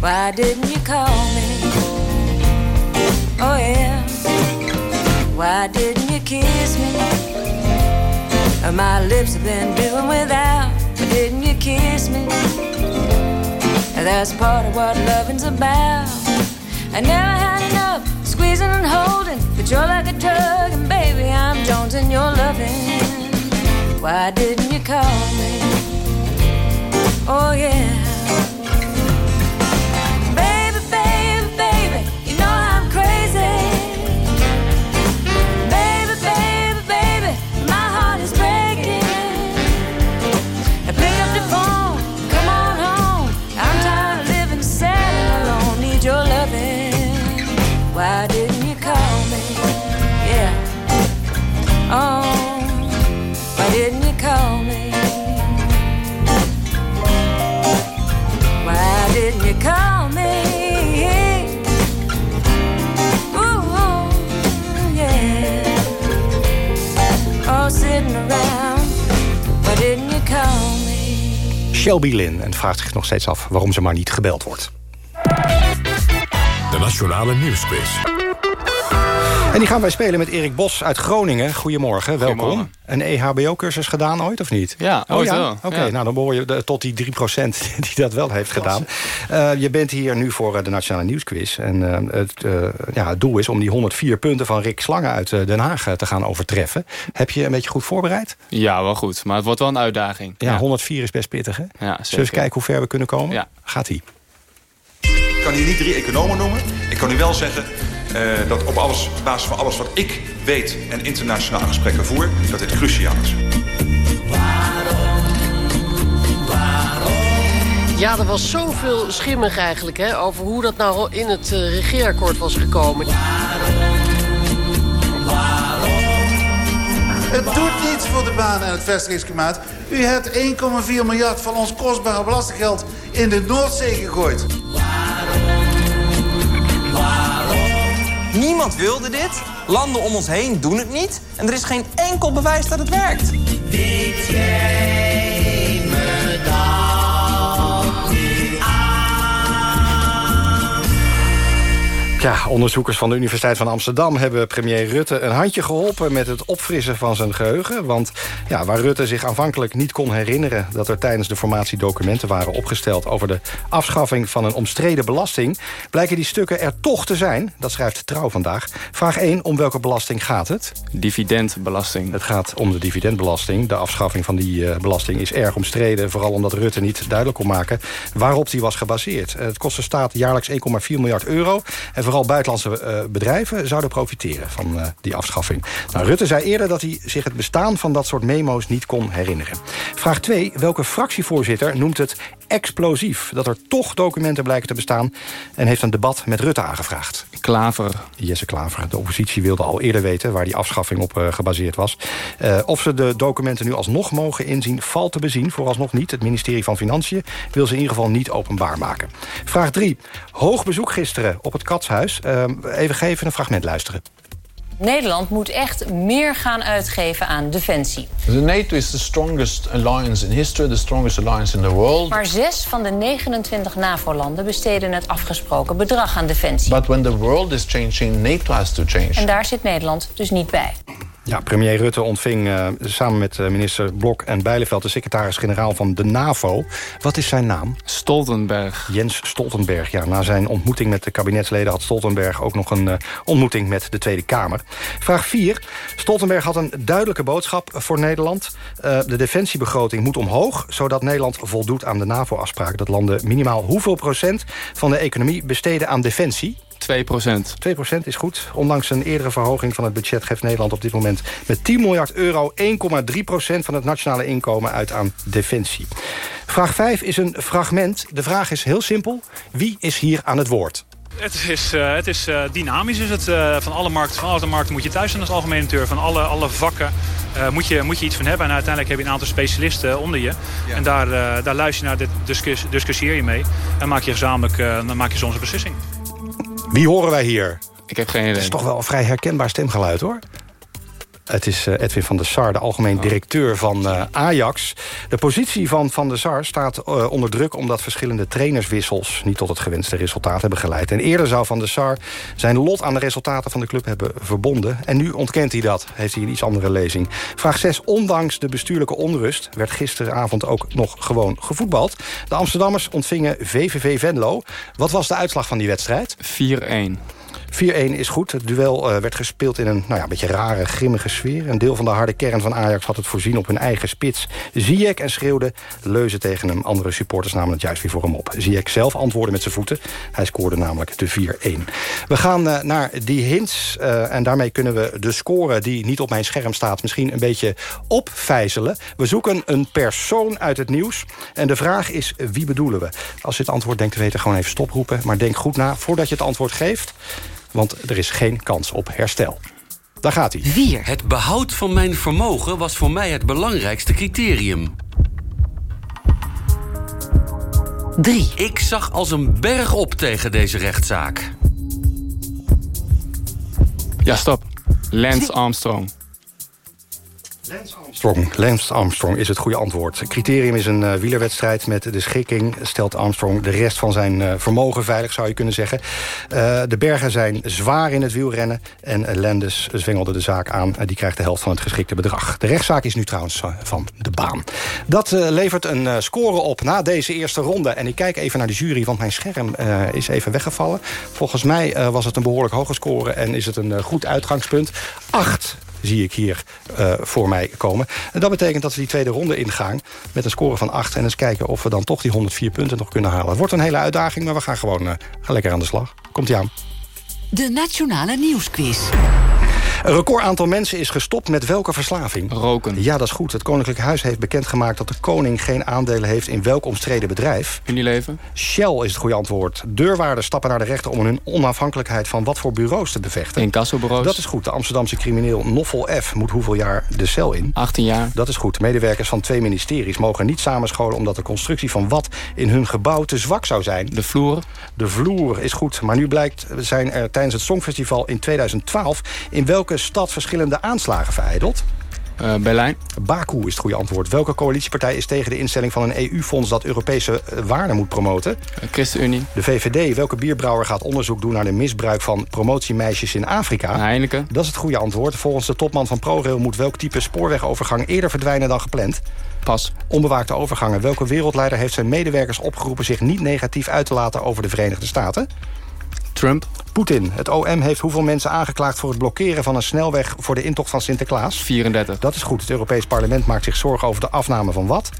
Why didn't you call me? Oh yeah. Why didn't you kiss me? Uh, my lips have been doing without. Why didn't you kiss me? Uh, that's part of what loving's about. I never had enough squeezing and holding, but you're like a drug, and baby, I'm jonesing your loving. Why didn't you call me? Oh yeah. Shelby Lynn en vraagt zich nog steeds af waarom ze maar niet gebeld wordt. De Nationale Nieuwsquiz. En die gaan wij spelen met Erik Bos uit Groningen. Goedemorgen, welkom. Goedemorgen. Een EHBO-cursus gedaan ooit, of niet? Ja, ooit wel. Oké, Ja. nou dan behoor je de- tot die 3% die dat wel heeft gedaan. Eh, je bent hier nu voor eh, de Nationale Nieuwsquiz. En eh, het, eh, ja, het doel is om die 104 punten van Rick Slangen uit Den Haag te gaan overtreffen. Heb je een beetje goed voorbereid? Ja, wel goed. Maar het wordt wel een uitdaging. Ja, 104 is best pittig, hè? Ja, Zullen we zeker. eens kijken hoe ver we kunnen komen? Ja. Gaat-ie. Ik kan hier niet drie economen noemen. Ik kan u wel zeggen eh, dat op, alles, op basis van alles wat ik weet en internationale gesprekken voer, dat dit cruciaal is. Ja, er was zoveel schimmig eigenlijk hè, over hoe dat nou in het eh, regeerakkoord was gekomen. Het doet niets voor de banen en het vestigingsklimaat. U hebt 1,4 miljard van ons kostbare belastinggeld in de Noordzee gegooid. Niemand wilde dit. Landen om ons heen doen het niet. En er is geen enkel bewijs dat het werkt. Ja, onderzoekers van de Universiteit van Amsterdam hebben premier Rutte een handje geholpen met het opfrissen van zijn geheugen. Want ja, waar Rutte zich aanvankelijk niet kon herinneren dat er tijdens de formatie documenten waren opgesteld over de afschaffing van een omstreden belasting, blijken die stukken er toch te zijn. Dat schrijft Trouw vandaag. Vraag 1, om welke belasting gaat het? Dividendbelasting. Het gaat om de dividendbelasting. De afschaffing van die eh, belasting is erg omstreden. Vooral omdat Rutte niet duidelijk kon maken waarop die was gebaseerd. Het kost de staat jaarlijks 1,4 miljard euro. En vooral buitenlandse eh, bedrijven zouden profiteren van eh, die afschaffing. Nou, Rutte zei eerder dat hij zich het bestaan van dat soort memo's niet kon herinneren. Vraag 2. Welke fractievoorzitter noemt het explosief... dat er toch documenten blijken te bestaan... en heeft een debat met Rutte aangevraagd? Klaver. Jesse Klaver. De oppositie wilde al eerder weten waar die afschaffing op eh, gebaseerd was. Eh, of ze de documenten nu alsnog mogen inzien, valt te bezien. Vooralsnog niet. Het ministerie van Financiën wil ze in ieder geval niet openbaar maken. Vraag 3. Hoog bezoek gisteren op het Katshuis. Eh, even geven een fragment luisteren. Nederland moet echt meer gaan uitgeven aan defensie. The NATO is the strongest alliance in history, the strongest alliance in the world. Maar zes van de 29 NAVO-landen besteden het afgesproken bedrag aan defensie. But when the world is changing, NATO has to change. En daar zit Nederland dus niet bij. Ja, premier Rutte ontving eh, samen met eh, minister Blok en Bijleveld... de secretaris-generaal van de NAVO. Wat is zijn naam? Stoltenberg. Jens Stoltenberg. Ja, na zijn ontmoeting met de kabinetsleden... had Stoltenberg ook nog een eh, ontmoeting met de Tweede Kamer. Vraag 4. Stoltenberg had een duidelijke boodschap voor Nederland. De defensiebegroting moet omhoog... zodat Nederland voldoet aan de NAVO-afspraak... dat landen minimaal hoeveel procent van de economie besteden aan defensie... 2 procent. 2% is goed. Ondanks een eerdere verhoging van het budget... geeft Nederland op dit moment met 10 miljard euro... 1,3% van het nationale inkomen uit aan defensie. Vraag 5 is een fragment. De vraag is heel simpel. Wie is hier aan het woord? Het is, eh, het is eh, dynamisch. Is het, eh, van alle markten, van alle markten moet je thuis zijn als algemene directeur. Van alle, alle vakken eh, moet, je, moet je iets van hebben. En uiteindelijk heb je een aantal specialisten onder je. En daar, eh, daar luister je naar, dit discuss, discussieer je mee. En maak je gezamenlijk eh, dan maak je soms een beslissing. Wie horen wij hier? Ik heb geen idee. Het is toch wel een vrij herkenbaar stemgeluid, hoor. Het is eh, Edwin van der Sar, de algemeen directeur van eh, Ajax. De positie van Van der Sar staat eh, onder druk... omdat verschillende trainerswissels niet tot het gewenste resultaat hebben geleid. En eerder zou Van der Sar zijn lot aan de resultaten van de club hebben verbonden. En nu ontkent hij dat, heeft hij een iets andere lezing. Vraag 6. Ondanks de bestuurlijke onrust... werd gisteravond ook nog gewoon gevoetbald. De Amsterdammers ontvingen VVV Venlo. Wat was de uitslag van die wedstrijd? 4-1. 4-1 is goed. Het duel eh, werd gespeeld in een nou ja, beetje rare, grimmige sfeer. Een deel van de harde kern van Ajax had het voorzien op hun eigen spits. Ziyech en schreeuwde leuzen tegen hem. Andere supporters namen het juist weer voor hem op. Ziyech zelf antwoordde met zijn voeten. Hij scoorde namelijk de 4-1. We gaan eh, naar die hints. eh, en daarmee kunnen we de score die niet op mijn scherm staat... misschien een beetje opvijzelen. We zoeken een persoon uit het nieuws. En de vraag is, wie bedoelen we? Als je het antwoord denkt te weten, gewoon even stoproepen. Maar denk goed na voordat je het antwoord geeft. Want er is geen kans op herstel. Daar gaat hij. 4. Het behoud van mijn vermogen was voor mij het belangrijkste criterium. 3. Ik zag als een berg op tegen deze rechtszaak. Ja, stop. Lance Armstrong. Armstrong. Lance Armstrong is het goede antwoord. Criterium is een uh, wielerwedstrijd met de schikking... stelt Armstrong de rest van zijn uh, vermogen veilig, zou je kunnen zeggen. Uh, de bergen zijn zwaar in het wielrennen... en Landis zwengelde de zaak aan. die krijgt de helft van het geschikte bedrag. De rechtszaak is nu trouwens van de baan. Dat levert een score op na deze eerste ronde. En ik kijk even naar de jury, want mijn scherm is even weggevallen. Volgens mij was het een behoorlijk hoge score... en is het een goed uitgangspunt. Acht zie ik hier uh, voor mij komen. En dat betekent dat we die tweede ronde ingaan met een score van 8. En eens kijken of we dan toch die 104 punten nog kunnen halen. Het wordt een hele uitdaging, maar we gaan gewoon uh, gaan lekker aan de slag. Komt-ie aan. De Nationale Nieuwsquiz. Een record aantal mensen is gestopt met welke verslaving? Roken. Ja, dat is goed. Het Koninklijk Huis heeft bekendgemaakt... dat de koning geen aandelen heeft in welk omstreden bedrijf. Unilever. Shell is het goede antwoord. Deurwaarders stappen naar de rechter om hun onafhankelijkheid... van wat voor bureaus te bevechten. Incassobureaus. Dat is goed. De Amsterdamse crimineel Noffel F. moet hoeveel jaar de cel in? 18 jaar. Dat is goed. Medewerkers van twee ministeries mogen niet samenscholen... omdat de constructie van wat in hun gebouw te zwak zou zijn. De vloer. De vloer is goed. Maar nu blijkt zijn er tijdens het Songfestival in 2012... in welke stad verschillende aanslagen vereideld? Uh, Berlijn. Baku is het goede antwoord. Welke coalitiepartij is tegen de instelling van een EU-fonds... dat Europese eh, waarden moet promoten? Uh, ChristenUnie. De VVD. Welke bierbrouwer gaat onderzoek doen naar de misbruik van promotiemeisjes in Afrika? Heineken. Dat is het goede antwoord. Volgens de topman van ProRail moet welk type spoorwegovergang eerder verdwijnen dan gepland? Pas. Onbewaakte overgangen. Welke wereldleider heeft zijn medewerkers opgeroepen... zich niet negatief uit te laten over de Verenigde Staten? Trump. Poetin. Het OM heeft hoeveel mensen aangeklaagd... voor het blokkeren van een snelweg voor de intocht van Sinterklaas? 34. Dat is goed. Het Europees Parlement maakt zich zorgen over de afname van wat?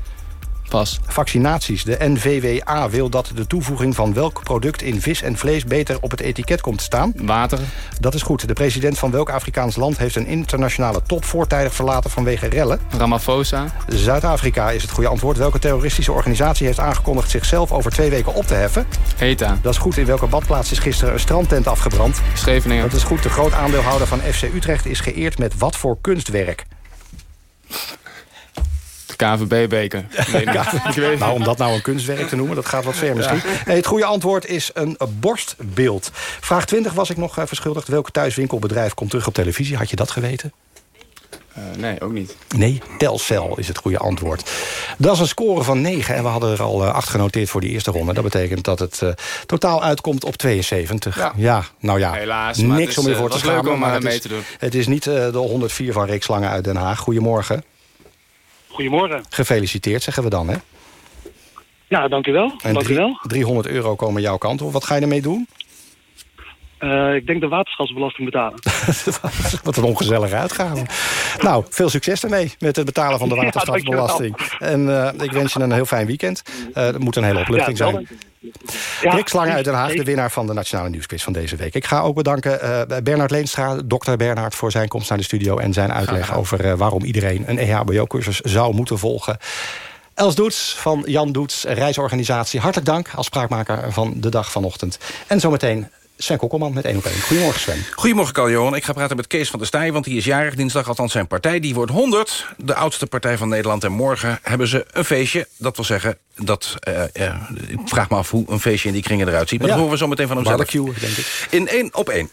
Pas. Vaccinaties. De NVWA wil dat de toevoeging van welk product in vis en vlees... beter op het etiket komt te staan. Water. Dat is goed. De president van welk Afrikaans land... heeft een internationale top voortijdig verlaten vanwege rellen? Ramaphosa. Zuid-Afrika is het goede antwoord. Welke terroristische organisatie heeft aangekondigd... zichzelf over twee weken op te heffen? ETA. Dat is goed. In welke badplaats is gisteren een strandtent afgebrand? Scheveningen. Dat is goed. De groot aandeelhouder van FC Utrecht is geëerd met wat voor kunstwerk? KVB-beker. Nee, nou, om dat nou een kunstwerk te noemen, dat gaat wat ver misschien. Nee, het goede antwoord is een borstbeeld. Vraag 20 was ik nog uh, verschuldigd. Welk thuiswinkelbedrijf komt terug op televisie? Had je dat geweten? Uh, nee, ook niet. Nee, Telcel is het goede antwoord. Dat is een score van 9 en we hadden er al uh, 8 genoteerd voor die eerste ronde. Dat betekent dat het uh, totaal uitkomt op 72. Ja, ja nou ja, Helaas, niks is, om je voor te schamen. om maar het mee is, te doen. Het is niet de 104 van Rick Slangen uit Den Haag. Goedemorgen. Goedemorgen. Gefeliciteerd, zeggen we dan, hè? Ja, dank u wel. En dank drie, u wel. 300 euro komen jouw kant op. Wat ga je ermee doen? Uh, ik denk de waterschapsbelasting betalen. Wat een ongezellige uitgave. nou, veel succes ermee met het betalen van de waterschapsbelasting. Ja, en uh, ik wens je een heel fijn weekend. Uh, dat moet een hele opluchting ja, zijn. Ja, Rick Slangen uit Den Haag, de winnaar van de Nationale Nieuwsquiz van deze week. Ik ga ook bedanken uh, Bernard Leenstra, dokter Bernhard... voor zijn komst naar de studio en zijn uitleg over uh, waarom iedereen... een EHBO-cursus zou moeten volgen. Els Doets van Jan Doets, reisorganisatie. Hartelijk dank als spraakmaker van de dag vanochtend. En zometeen Sven Kokkelman met 1 op 1. Goedemorgen Sven. Goedemorgen Carl-Johan. Ik ga praten met Kees van der Staaij, want die is jarig dinsdag. Althans zijn partij, die wordt 100. De oudste partij van Nederland. En morgen hebben ze een feestje. Dat wil zeggen, dat, uh, uh, ik vraag me af hoe een feestje in die kringen eruit ziet. Maar ja. dat horen we zo meteen van hem Barbecue, denk ik. In 1 op 1.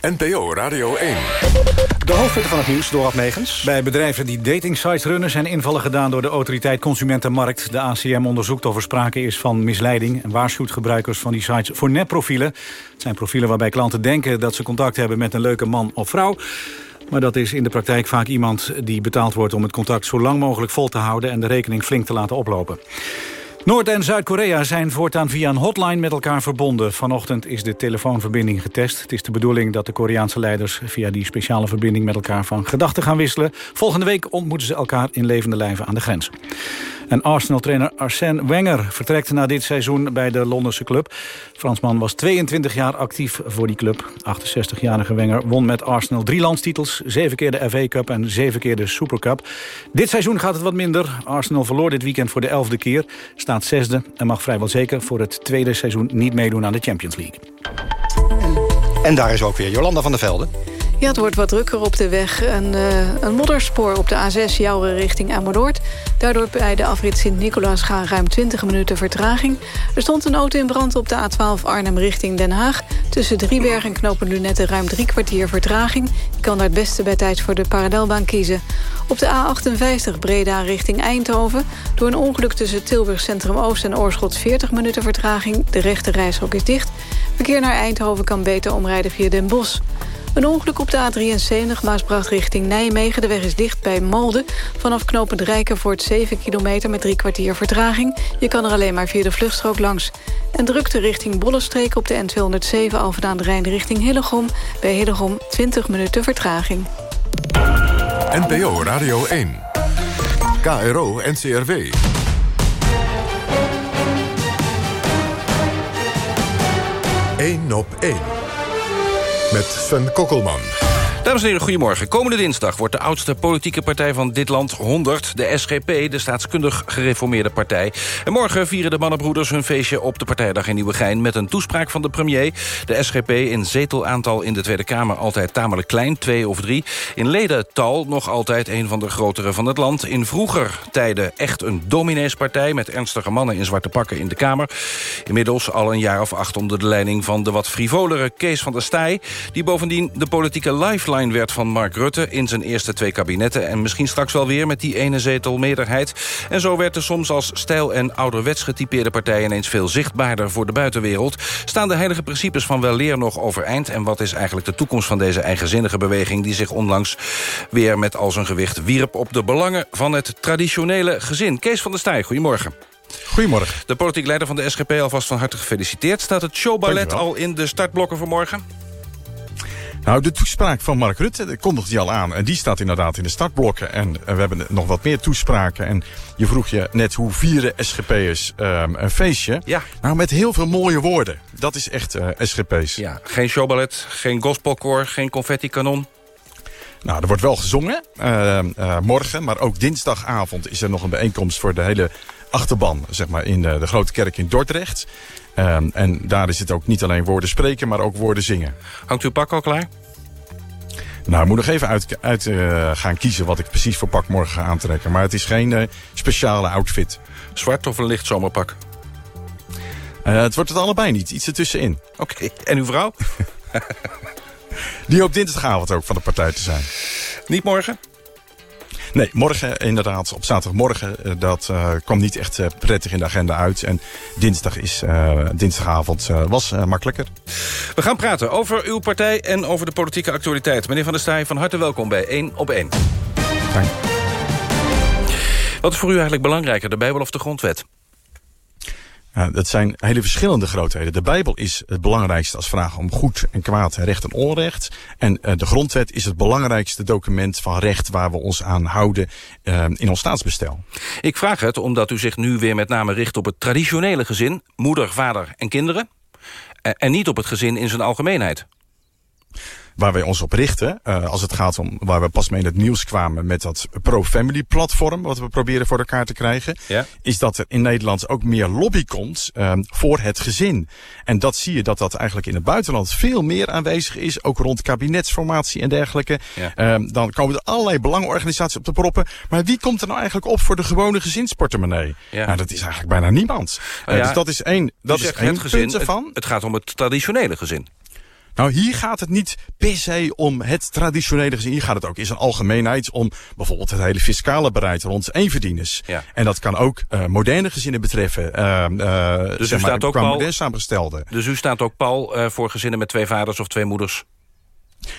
NPO Radio 1. De hoofdpunten van het nieuws, Dorad Megens. Bij bedrijven die datingsites runnen zijn invallen gedaan door de autoriteit Consumentenmarkt. De ACM onderzoekt of er sprake is van misleiding... en waarschuwt gebruikers van die sites voor nepprofielen. Het zijn profielen waarbij klanten denken dat ze contact hebben met een leuke man of vrouw... Maar dat is in de praktijk vaak iemand die betaald wordt om het contact zo lang mogelijk vol te houden... en de rekening flink te laten oplopen. Noord- en Zuid-Korea zijn voortaan via een hotline met elkaar verbonden. Vanochtend is de telefoonverbinding getest. Het is de bedoeling dat de Koreaanse leiders via die speciale verbinding met elkaar van gedachten gaan wisselen. Volgende week ontmoeten ze elkaar in levende lijven aan de grens. En Arsenal-trainer Arsène Wenger vertrekt na dit seizoen bij de Londense club. Fransman was 22 jaar actief voor die club. 68-jarige Wenger won met Arsenal drie landstitels... zeven keer de FA Cup en zeven keer de Supercup. Dit seizoen gaat het wat minder. Arsenal verloor dit weekend voor de elfde keer, staat zesde... en mag vrijwel zeker voor het tweede seizoen niet meedoen aan de Champions League. En daar is ook weer Jolanda van der Velde. Ja, het wordt wat drukker op de weg. Een, uh, een modderspoor op de A6 Jouren richting Amersfoort. Daardoor bij de afrit Sint-Nicolaas gaan ruim 20 minuten vertraging. Er stond een auto in brand op de A12 Arnhem richting Den Haag. Tussen Driebergen en Knopen Lunette ruim drie kwartier vertraging. Je kan daar het beste bij tijd voor de parallelbaan kiezen. Op de A58 Breda richting Eindhoven. Door een ongeluk tussen Tilburg Centrum Oost en Oorschot 40 minuten vertraging. De rechte reishok is dicht. Verkeer naar Eindhoven kan beter omrijden via Den Bosch. Een ongeluk op de A73 Maasbracht richting Nijmegen. De weg is dicht bij Malden. Vanaf knooppunt Rijkenvoort 7 kilometer met drie kwartier vertraging. Je kan er alleen maar via de vluchtstrook langs. En drukte richting Bollenstreek op de N207 Alphen de Rijn richting Hillegom. Bij Hillegom 20 minuten vertraging. NPO Radio 1. KRO NCRW. 1 op 1. Met Sven Kokkelman. Dames en heren, goedemorgen. Komende dinsdag wordt de oudste politieke partij van dit land 100. De SGP, de staatskundig gereformeerde partij. En morgen vieren de mannenbroeders hun feestje op de partijdag in Nieuwegein... met een toespraak van de premier. De SGP in zetelaantal in de Tweede Kamer altijd tamelijk klein, twee of drie. In ledental nog altijd een van de grotere van het land. In vroeger tijden echt een domineespartij... met ernstige mannen in zwarte pakken in de Kamer. Inmiddels al een jaar of acht onder de leiding van de wat frivolere Kees van der Staaij... die bovendien de politieke lifeline werd van Mark Rutte in zijn eerste twee kabinetten... en misschien straks wel weer met die ene zetel meerderheid. En zo werd de soms als stijl- en ouderwets getypeerde partij... ineens veel zichtbaarder voor de buitenwereld. Staan de heilige principes van wel leer nog overeind... en wat is eigenlijk de toekomst van deze eigenzinnige beweging... die zich onlangs weer met al zijn gewicht wierp op de belangen van het traditionele gezin? Kees van der Staaij, goedemorgen. Goedemorgen. De politiek leider van de SGP alvast van harte gefeliciteerd. Staat het showballet al in de startblokken voor morgen? Nou, de toespraak van Mark Rutte dat kondigt hij al aan. En die staat inderdaad in de startblokken. En we hebben nog wat meer toespraken. En je vroeg je net hoe vieren SGP'ers um, een feestje. Ja. Nou, met heel veel mooie woorden. Dat is echt uh, SGP's. Ja, geen showballet, geen gospelkoor, geen confetti-kanon. Nou, er wordt wel gezongen uh, uh, morgen. Maar ook dinsdagavond is er nog een bijeenkomst voor de hele achterban. Zeg maar in de, de Grote Kerk in Dordrecht. Um, en daar is het ook niet alleen woorden spreken, maar ook woorden zingen. Hangt uw pak al klaar? Nou, ik moet nog even uit, uit uh, gaan kiezen wat ik precies voor pak morgen ga aantrekken. Maar het is geen uh, speciale outfit. Zwart of een licht zomerpak? Uh, het wordt het allebei niet. Iets ertussenin. Oké. Okay. En uw vrouw? Die hoopt dinsdagavond ook van de partij te zijn. Niet morgen? Nee, morgen inderdaad, op zaterdagmorgen, uh, dat uh, kwam niet echt uh, prettig in de agenda uit. En dinsdag is, dinsdagavond was makkelijker. We gaan praten over uw partij en over de politieke actualiteit. Meneer Van der Staaij, van harte welkom bij 1 op 1. Dank. Wat is voor u eigenlijk belangrijker, de Bijbel of de Grondwet? Dat zijn hele verschillende grootheden. De Bijbel is het belangrijkste als vraag om goed en kwaad, recht en onrecht. En uh, de grondwet is het belangrijkste document van recht waar we ons aan houden uh, in ons staatsbestel. Ik vraag het omdat u zich nu weer met name richt op het traditionele gezin. Moeder, vader en kinderen. En niet op het gezin in zijn algemeenheid waar wij ons op richten. Uh, als het gaat om waar we pas mee in het nieuws kwamen met dat pro-family platform. Wat we proberen voor elkaar te krijgen. Ja. Is dat er in Nederland ook meer lobby komt uh, voor het gezin. En dat zie je dat dat eigenlijk in het buitenland veel meer aanwezig is. Ook rond kabinetsformatie en dergelijke. Ja. Uh, dan komen er allerlei belangenorganisaties op de proppen. Maar wie komt er nou eigenlijk op voor de gewone gezinsportemonnee? Ja. Nou, dat is eigenlijk bijna niemand. Oh ja. dus dat is één, dat is één het gezin, punt ervan. Het, het gaat om het traditionele gezin. Nou, hier gaat het niet per se om het traditionele gezin. Hier gaat het ook in zijn algemeenheid om bijvoorbeeld het hele fiscale beleid rond eenverdieners. Ja. En dat kan ook uh, moderne gezinnen betreffen. Uh, uh, dus u maar, staat ook, Paul, samengestelde. Dus u staat ook, Paul, voor gezinnen met twee vaders of twee moeders?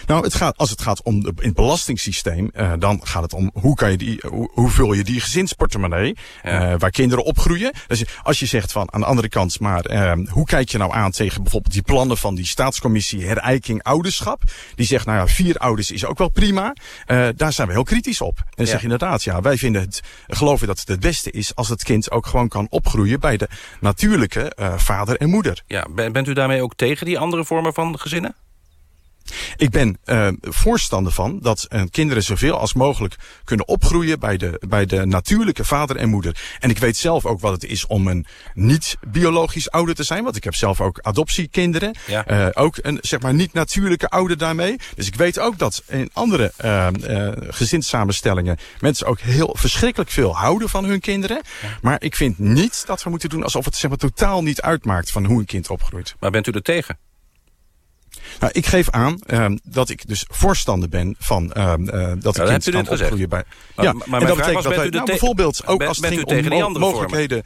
Nou, het gaat, als het gaat om de, in het belastingssysteem, uh, dan gaat het om hoe, kan je die, hoe, hoe vul je die gezinsportemonnee, ja. uh, waar kinderen opgroeien. Dus als je zegt van aan de andere kant, maar uh, hoe kijk je nou aan tegen bijvoorbeeld die plannen van die staatscommissie herijking ouderschap? Die zegt, nou ja, vier ouders is ook wel prima. Daar zijn we heel kritisch op. En dan Ja. zeg je inderdaad, ja, wij vinden het, geloven dat het het beste is als het kind ook gewoon kan opgroeien bij de natuurlijke vader en moeder. Ja, ben- bent u daarmee ook tegen die andere vormen van gezinnen? Ik ben uh, voorstander van dat uh, kinderen zoveel als mogelijk kunnen opgroeien bij de, bij de natuurlijke vader en moeder. En ik weet zelf ook wat het is om een niet-biologisch ouder te zijn. Want ik heb zelf ook adoptiekinderen. Ja. Uh, ook een zeg maar niet natuurlijke ouder daarmee. Dus ik weet ook dat in andere gezinssamenstellingen mensen ook heel verschrikkelijk veel houden van hun kinderen. Ja. Maar ik vind niet dat we moeten doen alsof het zeg maar totaal niet uitmaakt van hoe een kind opgroeit. Maar bent u er tegen? Nou, ik geef aan uh, dat ik dus voorstander ben van uh, uh, dat ja, de kind kan opgroeien bij. Maar, ja, maar en dat betekent dat wij, nou, bijvoorbeeld ook als het ging om mo mogelijkheden.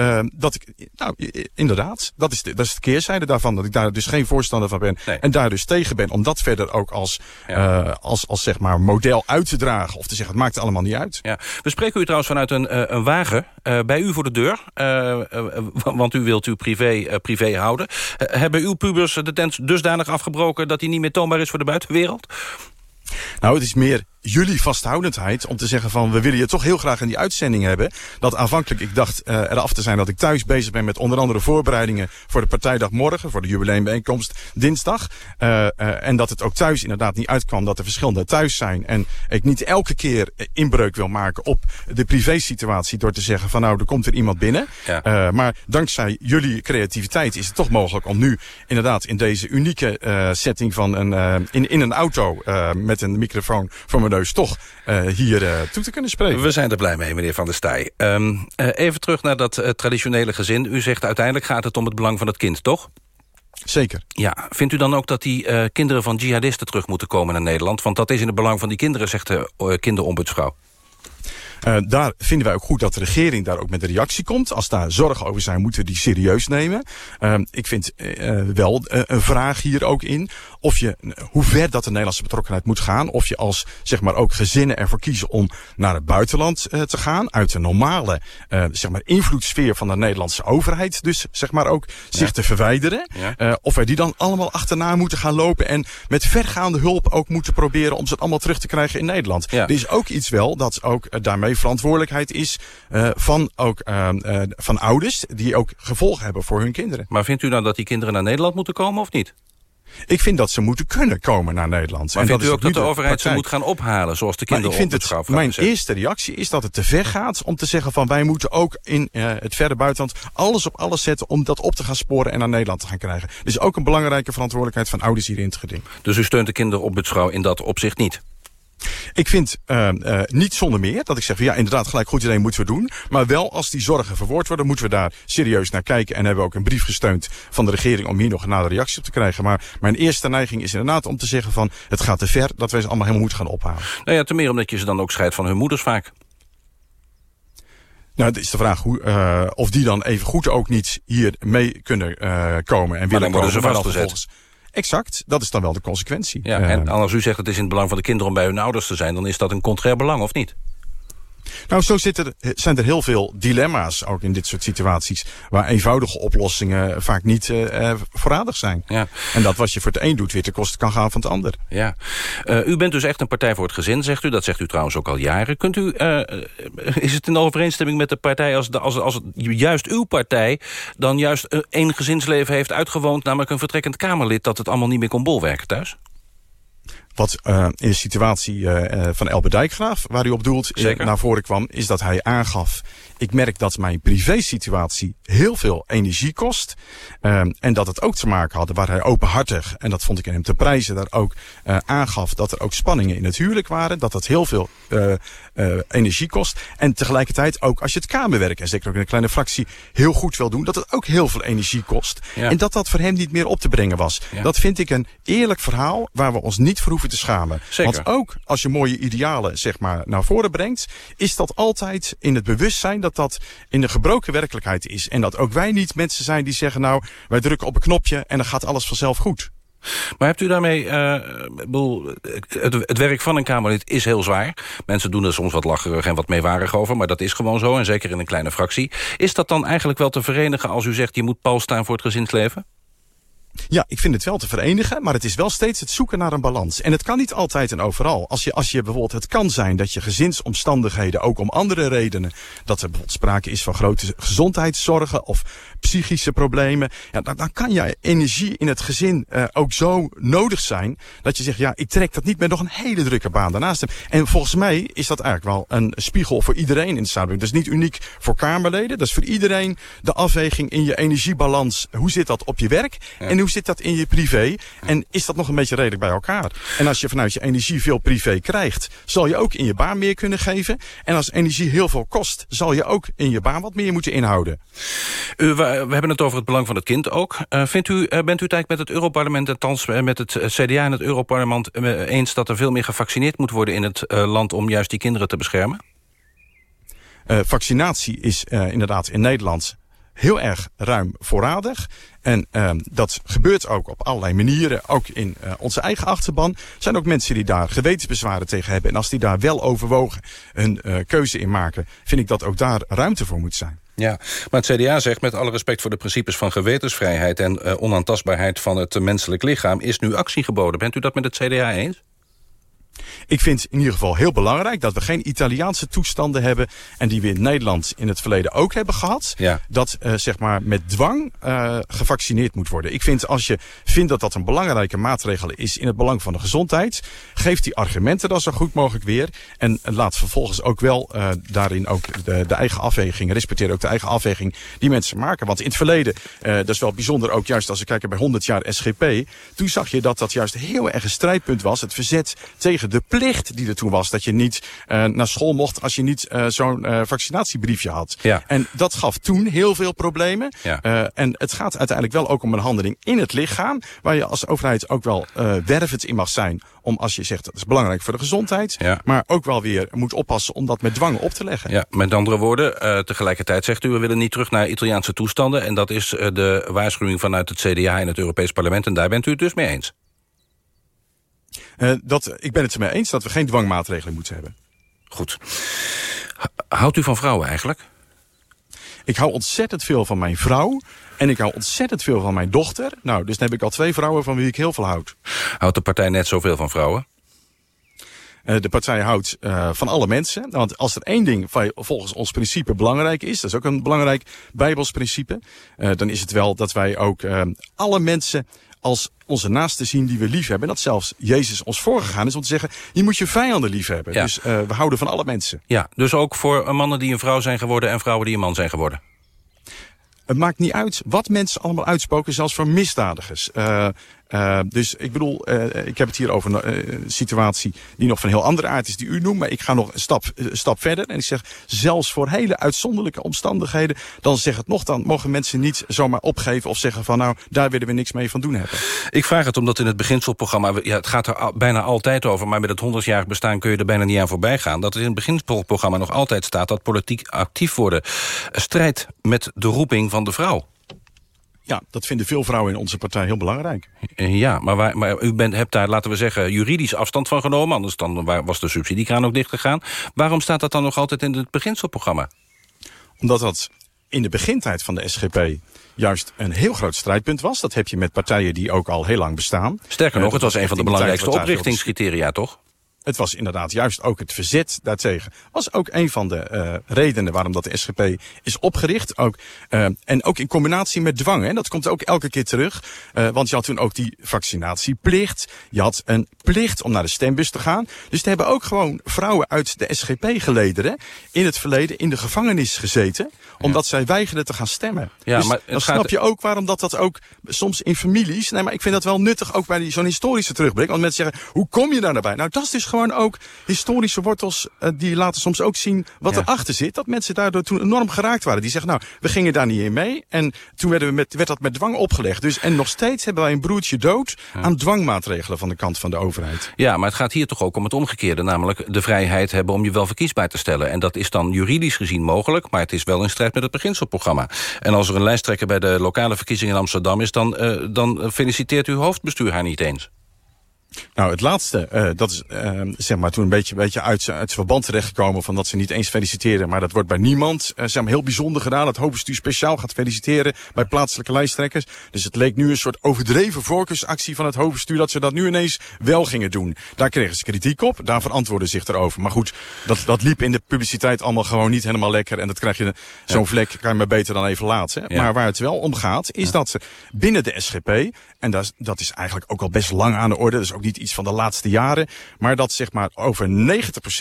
Uh, dat ik, nou, inderdaad, dat is, de, dat is de keerzijde daarvan. Dat ik daar dus geen voorstander van ben. Nee. En daar dus tegen ben om dat verder ook als, ja. uh, als, als zeg maar model uit te dragen. Of te zeggen, het maakt allemaal niet uit. Ja. We spreken u trouwens vanuit een, uh, een wagen bij u voor de deur. want u wilt uw privé, privé houden. hebben uw pubers de tent dusdanig afgebroken dat hij niet meer toonbaar is voor de buitenwereld? Nou, het is meer jullie vasthoudendheid om te zeggen van... we willen je toch heel graag in die uitzending hebben. Dat aanvankelijk ik dacht uh, eraf te zijn dat ik thuis bezig ben... met onder andere voorbereidingen voor de partijdag morgen... voor de jubileumbijeenkomst dinsdag. Uh, uh, en dat het ook thuis inderdaad niet uitkwam dat er verschillende thuis zijn. En ik niet elke keer inbreuk wil maken op de privésituatie... door te zeggen van nou, er komt er iemand binnen. Ja. maar dankzij jullie creativiteit is het toch mogelijk om nu... inderdaad in deze unieke setting van een, in, in een auto... met een microfoon voor mijn toch uh, hier uh, toe te kunnen spreken. We zijn er blij mee, meneer Van der Staaij. Um, uh, even terug naar dat traditionele gezin. U zegt uiteindelijk gaat het om het belang van het kind, toch? Zeker. Ja, vindt u dan ook dat die kinderen van jihadisten terug moeten komen naar Nederland? Want dat is in het belang van die kinderen, zegt de kinderombudsvrouw. Uh, daar vinden wij ook goed dat de regering daar ook met een reactie komt. Als daar zorgen over zijn, moeten we die serieus nemen. Uh, ik vind uh, wel een vraag hier ook in. Of je, hoe ver dat de Nederlandse betrokkenheid moet gaan. Of je als, zeg maar, ook gezinnen ervoor kiezen om naar het buitenland te gaan. Uit de normale, zeg maar, invloedssfeer van de Nederlandse overheid. Dus, zeg maar, ook zich ja. te verwijderen. Ja. of wij die dan allemaal achterna moeten gaan lopen. En met vergaande hulp ook moeten proberen om ze het allemaal terug te krijgen in Nederland. Ja. Er is ook iets wel dat ook daarmee verantwoordelijkheid is van, ook, van ouders... die ook gevolgen hebben voor hun kinderen. Maar vindt u dan dat die kinderen naar Nederland moeten komen of niet? Ik vind dat ze moeten kunnen komen naar Nederland. Maar en vindt u ook dat de, de overheid ze moet gaan ophalen, zoals de het, Mijn eerste reactie is dat het te ver gaat om te zeggen van... wij moeten ook in uh, het verre buitenland alles op alles zetten... om dat op te gaan sporen en naar Nederland te gaan krijgen. Dus ook een belangrijke verantwoordelijkheid van ouders hierin te geding. Dus u steunt de kinderombudsvrouw in dat opzicht niet? Ik vind uh, uh, niet zonder meer dat ik zeg van ja, inderdaad, gelijk goed idee moeten we doen. Maar wel als die zorgen verwoord worden, moeten we daar serieus naar kijken. En hebben we ook een brief gesteund van de regering om hier nog een nader reactie op te krijgen. Maar mijn eerste neiging is inderdaad om te zeggen van het gaat te ver dat wij ze allemaal helemaal moeten gaan ophalen. Nou ja, ten meer omdat je ze dan ook scheidt van hun moeders vaak. Nou, het is de vraag hoe, uh, of die dan even goed ook niet hier mee kunnen komen. En willen worden ze vastgezet. Exact, dat is dan wel de consequentie. Ja, en uh, als u zegt het is in het belang van de kinderen om bij hun ouders te zijn... dan is dat een contrair belang, of niet? Nou, zo zitten, zijn er heel veel dilemma's ook in dit soort situaties... waar eenvoudige oplossingen vaak niet uh, voorradig zijn. Ja. En dat wat je voor het een doet weer te kosten kan gaan van het ander. Ja. Uh, u bent dus echt een partij voor het gezin, zegt u. Dat zegt u trouwens ook al jaren. Kunt u, uh, is het in overeenstemming met de partij... als, de, als, als het juist uw partij dan juist één gezinsleven heeft uitgewoond... namelijk een vertrekkend Kamerlid... dat het allemaal niet meer kon bolwerken thuis? Wat uh, in de situatie uh, van Elbe Dijkgraaf, waar u op doelt, naar voren kwam, is dat hij aangaf ik merk dat mijn privésituatie heel veel energie kost. Um, en dat het ook te maken had, waar hij openhartig, en dat vond ik in hem te prijzen, daar ook uh, aangaf dat er ook spanningen in het huwelijk waren. Dat dat heel veel uh, uh, energie kost. En tegelijkertijd ook als je het kamerwerk, en zeker ook in een kleine fractie, heel goed wil doen, dat het ook heel veel energie kost. Ja. En dat dat voor hem niet meer op te brengen was. Ja. Dat vind ik een eerlijk verhaal waar we ons niet voor hoeven te schamen. Zeker. Want ook als je mooie idealen zeg maar, naar voren brengt, is dat altijd in het bewustzijn dat dat in de gebroken werkelijkheid is. En dat ook wij niet mensen zijn die zeggen, nou, wij drukken op een knopje en dan gaat alles vanzelf goed. Maar hebt u daarmee, uh, bedoel, het, het, werk van een Kamerlid is heel zwaar. Mensen doen er soms wat lacherig en wat meewarig over, maar dat is gewoon zo. En zeker in een kleine fractie. Is dat dan eigenlijk wel te verenigen als u zegt, je moet pal staan voor het gezinsleven? Ja, ik vind het wel te verenigen, maar het is wel steeds het zoeken naar een balans. En het kan niet altijd en overal. Als je, als je bijvoorbeeld, het kan zijn dat je gezinsomstandigheden, ook om andere redenen, dat er bijvoorbeeld sprake is van grote gezondheidszorgen of psychische problemen. Ja, dan, dan kan je energie in het gezin uh, ook zo nodig zijn, dat je zegt, ja, ik trek dat niet met nog een hele drukke baan daarnaast. En volgens mij is dat eigenlijk wel een spiegel voor iedereen in de samenleving. Dat is niet uniek voor Kamerleden, dat is voor iedereen de afweging in je energiebalans. Hoe zit dat op je werk? En hoe zit dat in je privé? En is dat nog een beetje redelijk bij elkaar? En als je vanuit je energie veel privé krijgt, zal je ook in je baan meer kunnen geven. En als energie heel veel kost, zal je ook in je baan wat meer moeten inhouden. Uh, we, hebben het over het belang van het kind ook. Uh, vindt u, uh, bent u het eigenlijk met het Europarlement en thans met het CDA en het Europarlement eens dat er veel meer gevaccineerd moet worden in het land om juist die kinderen te beschermen? vaccinatie is inderdaad in Nederland heel erg ruim voorradig. En uh, dat gebeurt ook op allerlei manieren. Ook in onze eigen achterban. Er zijn ook mensen die daar gewetensbezwaren tegen hebben. En als die daar wel overwogen hun keuze in maken... vind ik dat ook daar ruimte voor moet zijn. Ja, maar het CDA zegt met alle respect voor de principes van gewetensvrijheid... en uh, onaantastbaarheid van het menselijk lichaam... is nu actie geboden. Bent u dat met het CDA eens? Ik vind in ieder geval heel belangrijk dat we geen Italiaanse toestanden hebben... en die we in Nederland in het verleden ook hebben gehad... Ja. dat uh, zeg maar met dwang uh, gevaccineerd moet worden. Ik vind als je vindt dat dat een belangrijke maatregel is... in het belang van de gezondheid... geef die argumenten dan zo goed mogelijk weer... en laat vervolgens ook wel uh, daarin ook de, de eigen afweging... respecteer ook de eigen afweging die mensen maken. Want in het verleden, dat is wel bijzonder ook juist als we kijken bij 100 jaar SGP... toen zag je dat dat juist heel erg een strijdpunt was... het verzet tegen de plicht die er toen was. Dat je niet uh, naar school mocht als je niet uh, zo'n uh, vaccinatiebriefje had. Ja. En dat gaf toen heel veel problemen. Ja. en het gaat uiteindelijk wel ook om een handeling in het lichaam. Waar je als overheid ook wel wervend in mag zijn. Om als je zegt dat is belangrijk voor de gezondheid. Ja. Maar ook wel weer moet oppassen om dat met dwang op te leggen. Ja, met andere woorden, tegelijkertijd zegt u we willen niet terug naar Italiaanse toestanden. En dat is de waarschuwing vanuit het CDA en het Europees Parlement. En daar bent u het dus mee eens. Uh, dat, ik ben het ermee eens dat we geen dwangmaatregelen moeten hebben. Goed. Houdt u van vrouwen eigenlijk? Ik hou ontzettend veel van mijn vrouw. En ik hou ontzettend veel van mijn dochter. Nou, dus dan heb ik al twee vrouwen van wie ik heel veel houd. Houdt de partij net zoveel van vrouwen? Uh, de partij houdt uh, van alle mensen. Want als er één ding volgens ons principe belangrijk is... dat is ook een belangrijk bijbels principe... Uh, dan is het wel dat wij ook alle mensen als onze naasten zien die we lief hebben. En dat zelfs Jezus ons voorgegaan is om te zeggen... je moet je vijanden lief hebben. Ja. Dus uh, we houden van alle mensen. Ja, dus ook voor mannen die een vrouw zijn geworden... en vrouwen die een man zijn geworden. Het maakt niet uit wat mensen allemaal uitspoken, zelfs voor misdadigers. Uh, uh, dus ik bedoel, uh, ik heb het hier over een uh, situatie die nog van heel andere aard is die u noemt. Maar ik ga nog een stap, stap verder. En ik zeg, zelfs voor hele uitzonderlijke omstandigheden, dan zeg het nog, dan mogen mensen niet zomaar opgeven of zeggen van nou, daar willen we niks mee van doen hebben. Ik vraag het omdat in het beginselprogramma, ja, het gaat er bijna altijd over, maar met het 100-jarig bestaan kun je er bijna niet aan voorbij gaan. Dat er in het beginselprogramma nog altijd staat dat politiek actief worden strijd met de roeping van de vrouw. Ja, dat vinden veel vrouwen in onze partij heel belangrijk. Ja, maar, waar, maar u bent, hebt daar, laten we zeggen, juridisch afstand van genomen. Anders dan was de subsidiekraan ook dichtgegaan. Waarom staat dat dan nog altijd in het beginselprogramma? Omdat dat in de begintijd van de SGP juist een heel groot strijdpunt was. Dat heb je met partijen die ook al heel lang bestaan. Sterker nog, uh, het was een van de belangrijkste oprichtingscriteria, toch? Het was inderdaad juist ook het verzet daartegen. Was ook een van de uh, redenen waarom dat de SGP is opgericht. Ook, uh, en ook in combinatie met dwang. Hè. Dat komt ook elke keer terug. Uh, want je had toen ook die vaccinatieplicht. Je had een plicht om naar de stembus te gaan. Dus er hebben ook gewoon vrouwen uit de SGP gelederen. In het verleden in de gevangenis gezeten. Omdat ja. zij weigerden te gaan stemmen. Ja, dus maar dan snap je ook waarom dat, dat ook soms in families... Nee, maar ik vind dat wel nuttig ook bij zo'n historische terugblik. Want mensen zeggen, hoe kom je daar naar bij? Nou, dat is dus gewoon ook historische wortels... Uh, die laten soms ook zien wat ja. erachter zit. Dat mensen daardoor toen enorm geraakt waren. Die zeggen, nou, we gingen daar niet in mee. En toen werden we met, werd dat met dwang opgelegd. Dus, en nog steeds hebben wij een broertje dood... Ja. aan dwangmaatregelen van de kant van de overheid. Ja, maar het gaat hier toch ook om het omgekeerde. Namelijk de vrijheid hebben om je wel verkiesbaar te stellen. En dat is dan juridisch gezien mogelijk... maar het is wel in strijd met het beginselprogramma. En als er een lijsttrekker bij de lokale verkiezingen in Amsterdam is... dan, uh, dan feliciteert uw hoofdbestuur haar niet eens. Nou, het laatste, uh, dat is uh, zeg maar toen een beetje, beetje uit, uit zijn verband terechtgekomen... van dat ze niet eens feliciteren, maar dat wordt bij niemand uh, zeg maar heel bijzonder gedaan. Het hoofdbestuur speciaal gaat feliciteren bij plaatselijke lijsttrekkers. Dus het leek nu een soort overdreven voorkeursactie van het hoofdbestuur... dat ze dat nu ineens wel gingen doen. Daar kregen ze kritiek op, daar verantwoorden zich erover. Maar goed, dat, dat liep in de publiciteit allemaal gewoon niet helemaal lekker... en dat krijg je, zo'n vlek kan je maar beter dan even laten. Ja. Maar waar het wel om gaat, is ja. dat ze binnen de SGP... en dat, dat is eigenlijk ook al best lang aan de orde... niet iets van de laatste jaren. Maar dat zeg maar over 90%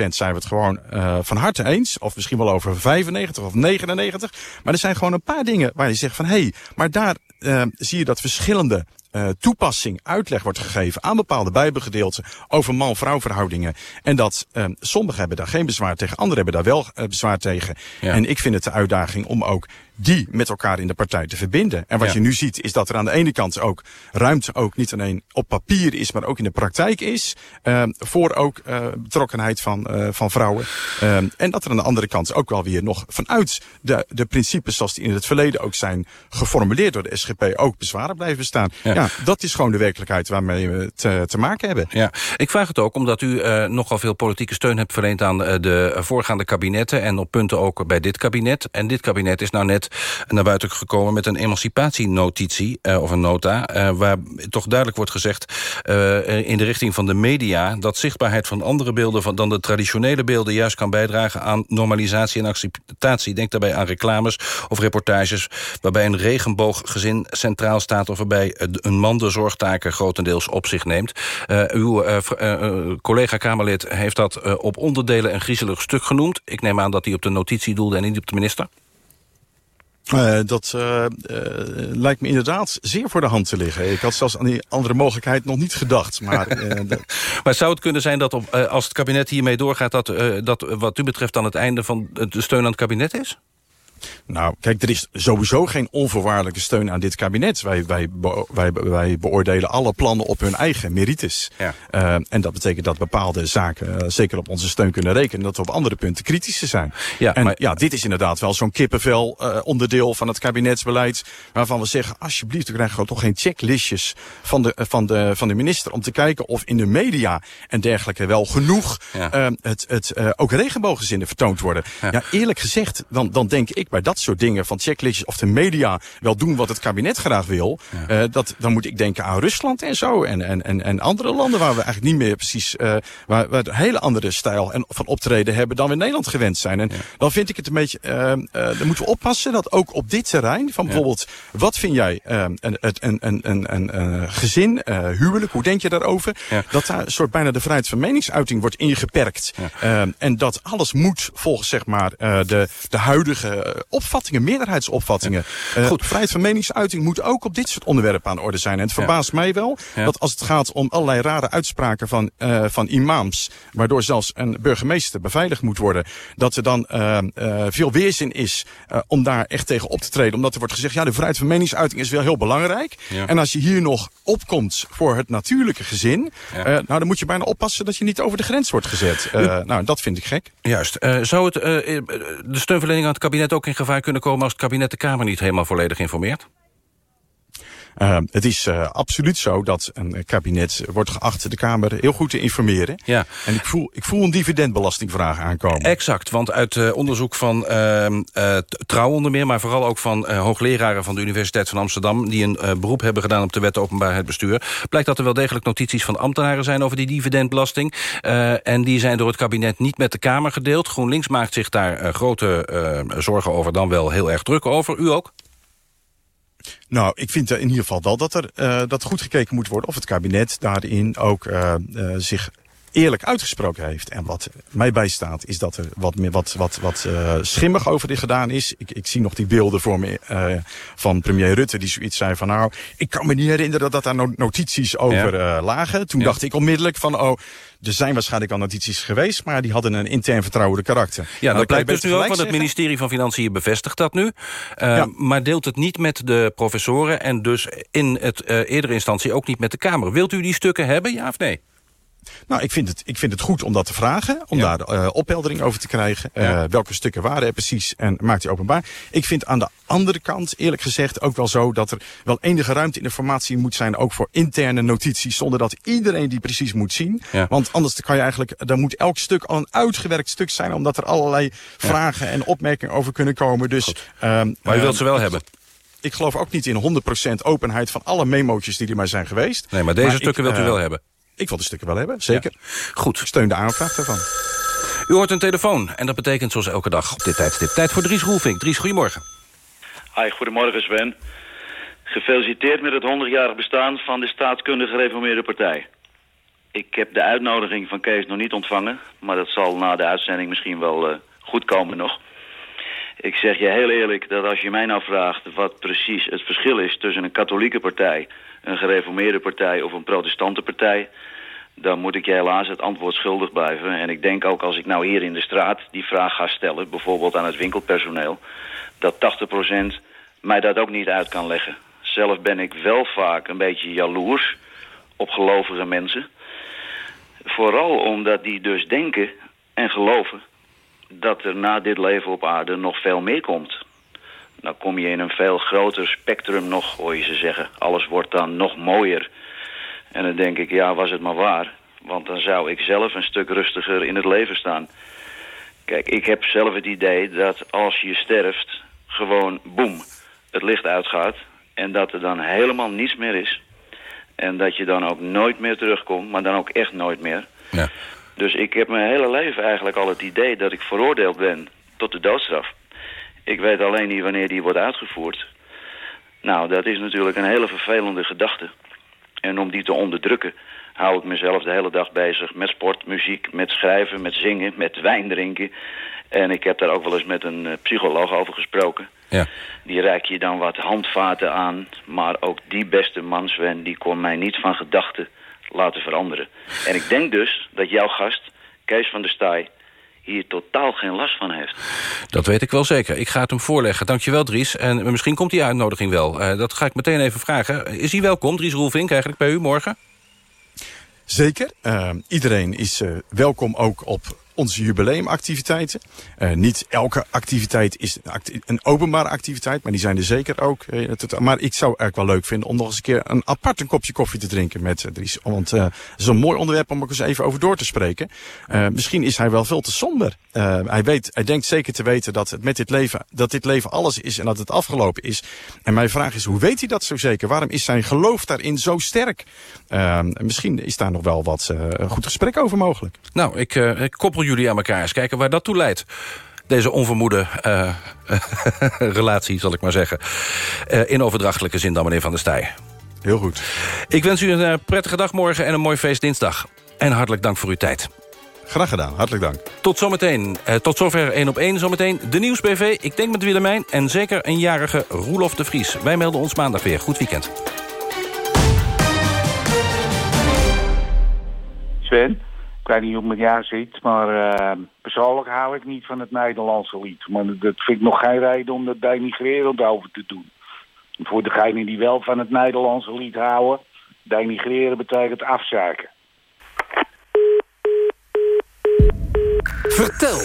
zijn we het gewoon uh, van harte eens. Of misschien wel over 95 of 99. Maar er zijn gewoon een paar dingen waar je zegt van... hé, hey, maar daar uh, zie je dat verschillende uh, toepassing, uitleg wordt gegeven aan bepaalde bijbelgedeelten over man-vrouw verhoudingen. En dat uh, sommigen hebben daar geen bezwaar tegen, anderen hebben daar wel uh, bezwaar tegen. Ja. En ik vind het de uitdaging om ook die met elkaar in de partij te verbinden. En wat ja. je nu ziet is dat er aan de ene kant ook ruimte ook niet alleen op papier is, maar ook in de praktijk is. Voor ook betrokkenheid van, van vrouwen. En dat er aan de andere kant ook wel weer nog vanuit de, de principes zoals die in het verleden ook zijn geformuleerd door de SGP ook bezwaren blijven bestaan. Ja. Ja dat is gewoon de werkelijkheid waarmee we te, te maken hebben. Ja, ik vraag het ook omdat u uh, nogal veel politieke steun hebt verleend aan uh, de voorgaande kabinetten en op punten ook bij dit kabinet. En dit kabinet is nou net naar buiten gekomen met een emancipatienotitie, uh, of een nota, waar toch duidelijk wordt gezegd in de richting van de media dat zichtbaarheid van andere beelden van, dan de traditionele beelden juist kan bijdragen aan normalisatie en acceptatie. Denk daarbij aan reclames of reportages waarbij een regenbooggezin centraal staat of waarbij een man de zorgtaken grotendeels op zich neemt. uw collega Kamerlid heeft dat op onderdelen een griezelig stuk genoemd. Ik neem aan dat hij op de notitie doelde en niet op de minister. Uh, dat uh, uh, lijkt me inderdaad zeer voor de hand te liggen. Ik had zelfs aan die andere mogelijkheid nog niet gedacht. Maar, maar zou het kunnen zijn dat op, als het kabinet hiermee doorgaat... Dat, dat wat u betreft dan het einde van de steun aan het kabinet is? Nou, kijk, er is sowieso geen onvoorwaardelijke steun aan dit kabinet. Wij, wij, wij, wij beoordelen alle plannen op hun eigen merites. Ja. Uh, en dat betekent dat bepaalde zaken uh, zeker op onze steun kunnen rekenen. Dat we op andere punten kritischer zijn. Ja, en maar... ja, dit is inderdaad wel zo'n kippenvel uh, onderdeel van het kabinetsbeleid. Waarvan we zeggen, alsjeblieft, we krijgen gewoon toch geen checklistjes van de, van, de, van de minister. Om te kijken of in de media en dergelijke wel genoeg ja. het, het ook regenbooggezinnen vertoond worden. Ja. ja, eerlijk gezegd, dan, dan denk ik bij dat soort dingen van checklistjes of de media wel doen wat het kabinet graag wil. Ja. Uh, dat, dan moet ik denken aan Rusland en zo. En, en, en, en andere landen waar we eigenlijk niet meer precies, uh, waar, waar een hele andere stijl en, van optreden hebben dan we in Nederland gewend zijn. En ja. dan vind ik het een beetje, uh, dan moeten we oppassen dat ook op dit terrein, van bijvoorbeeld, ja. wat vind jij een, een, een, een, een, een gezin, huwelijk, hoe denk je daarover? Dat daar een soort bijna de vrijheid van meningsuiting wordt ingeperkt. en dat alles moet volgens zeg maar de, de huidige opvattingen, meerderheidsopvattingen. Ja. Uh, Goed. Vrijheid van meningsuiting moet ook op dit soort onderwerpen aan de orde zijn. En het verbaast mij wel dat als het gaat om allerlei rare uitspraken van, uh, van imams... waardoor zelfs een burgemeester beveiligd moet worden... dat er dan uh, veel weerzin is om daar echt tegen op te treden. Omdat er wordt gezegd, ja, de vrijheid van meningsuiting is wel heel belangrijk. En als je hier nog opkomt voor het natuurlijke gezin... nou, dan moet je bijna oppassen dat je niet over de grens wordt gezet. nou, dat vind ik gek. Juist. zou het, de steunverlening aan het kabinet ook in gevaar kunnen komen als het kabinet de Kamer niet helemaal volledig informeert? Uh, het is uh, absoluut zo dat een kabinet wordt geacht de Kamer heel goed te informeren. Ja. En ik voel, ik voel een dividendbelastingvraag aankomen. Exact, want uit uh, onderzoek van Trouw onder meer... maar vooral ook van hoogleraren van de Universiteit van Amsterdam... die een beroep hebben gedaan op de wet openbaarheid bestuur... blijkt dat er wel degelijk notities van ambtenaren zijn over die dividendbelasting. en die zijn door het kabinet niet met de Kamer gedeeld. GroenLinks maakt zich daar grote zorgen over, dan wel heel erg druk over. U ook? Nou, ik vind in ieder geval wel dat er uh, dat goed gekeken moet worden of het kabinet daarin ook uh, uh, zich eerlijk uitgesproken heeft. En wat mij bijstaat is dat er wat, meer, wat, wat, wat uh, schimmig over dit gedaan is. Ik, ik zie nog die beelden voor me uh, van premier Rutte die zoiets zei van... nou, ik kan me niet herinneren dat daar notities over ja. uh, lagen. Toen ja. dacht ik onmiddellijk van... oh, er zijn waarschijnlijk al notities geweest... maar die hadden een intern vertrouwende karakter. Ja, nou, dat blijkt dus nu ook, want het ministerie van Financiën bevestigt dat nu. Uh, ja. Maar deelt het niet met de professoren... en dus in het uh, eerdere instantie ook niet met de Kamer. Wilt u die stukken hebben, ja of nee? Nou, ik vind, het, ik vind het goed om dat te vragen. Om daar uh, opheldering over te krijgen. Uh, welke stukken waren er precies en maakt die openbaar. Ik vind aan de andere kant, eerlijk gezegd, ook wel zo... dat er wel enige ruimte in de formatie moet zijn... ook voor interne notities, zonder dat iedereen die precies moet zien. Ja. Want anders kan je eigenlijk... dan moet elk stuk al een uitgewerkt stuk zijn... omdat er allerlei vragen en opmerkingen over kunnen komen. Dus, um, maar je wilt ze wel hebben? Ik geloof ook niet in 100% openheid van alle memootjes die er maar zijn geweest. Nee, maar deze maar stukken ik, wilt u wel hebben? Ik wil de stukken wel hebben, zeker. Ja. Goed. Ik steun de aanvraag daarvan. U hoort een telefoon en dat betekent zoals elke dag op dit tijdstip. Tijd voor Dries Roelvink. Dries, goedemorgen. Hi, goedemorgen Sven. Gefeliciteerd met het 100-jarig bestaan van de staatskundige gereformeerde partij. Ik heb de uitnodiging van Kees nog niet ontvangen, maar dat zal na de uitzending misschien wel uh, goed komen nog. Ik zeg je heel eerlijk dat als je mij nou vraagt wat precies het verschil is tussen een katholieke partij, een gereformeerde partij of een protestante partij, dan moet ik je helaas het antwoord schuldig blijven. En ik denk ook als ik nou hier in de straat die vraag ga stellen, bijvoorbeeld aan het winkelpersoneel, dat 80% mij dat ook niet uit kan leggen. Zelf ben ik wel vaak een beetje jaloers op gelovige mensen. Vooral omdat die dus denken en geloven dat er na dit leven op aarde nog veel meer komt. Dan kom je in een veel groter spectrum nog, hoor je ze zeggen. Alles wordt dan nog mooier. En dan denk ik, ja, was het maar waar. Want dan zou ik zelf een stuk rustiger in het leven staan. Kijk, ik heb zelf het idee dat als je sterft... gewoon, boem, het licht uitgaat... en dat er dan helemaal niets meer is... en dat je dan ook nooit meer terugkomt... maar dan ook echt nooit meer... Ja. Dus ik heb mijn hele leven eigenlijk al het idee dat ik veroordeeld ben tot de doodstraf. Ik weet alleen niet wanneer die wordt uitgevoerd. Nou, dat is natuurlijk een hele vervelende gedachte. En om die te onderdrukken hou ik mezelf de hele dag bezig met sport, muziek, met schrijven, met zingen, met wijn drinken. En ik heb daar ook wel eens met een uh, psycholoog over gesproken. Ja. Die reik je dan wat handvaten aan. Maar ook die beste man, Sven, die kon mij niet van gedachten laten veranderen. En ik denk dus dat jouw gast, Kees van der Staaij... hier totaal geen last van heeft. Dat weet ik wel zeker. Ik ga het hem voorleggen. Dankjewel, Dries. En misschien komt die uitnodiging wel. Uh, dat ga ik meteen even vragen. Is hij welkom, Dries Roelvink, eigenlijk bij u morgen? Zeker. Uh, iedereen is uh, welkom ook op onze jubileumactiviteiten. Uh, niet elke activiteit is een, openbare activiteit, maar die zijn er zeker ook. Het, maar ik zou eigenlijk wel leuk vinden om nog eens een keer een apart een kopje koffie te drinken met uh, Dries. Want het is een mooi onderwerp om ook eens even over door te spreken. misschien is hij wel veel te somber. hij, weet, hij denkt zeker te weten dat, het met dit leven, dat dit leven alles is en dat het afgelopen is. En mijn vraag is, hoe weet hij dat zo zeker? Waarom is zijn geloof daarin zo sterk? misschien is daar nog wel wat goed gesprek over mogelijk. Nou, ik, ik koppel jullie aan elkaar. Eens kijken waar dat toe leidt. Deze onvermoede uh, relatie, zal ik maar zeggen. Uh, in overdrachtelijke zin dan, meneer Van der Staaij. Heel goed. Ik wens u een uh, prettige dag morgen en een mooi feest dinsdag. En hartelijk dank voor uw tijd. Graag gedaan, hartelijk dank. Tot zometeen. Uh, tot zover 1 op 1 zometeen. De Nieuws-BV, ik denk met Willemijn... en zeker een jarige Roelof de Vries. Wij melden ons maandag weer. Goed weekend. Sven? Ik weet niet hoe het met jou zit, maar uh, persoonlijk hou ik niet van het Nederlandse lied. Maar dat vind ik nog geen reden om dat denigrerend over te doen. Voor degenen die wel van het Nederlandse lied houden, denigreren betekent afzaken. Vertel.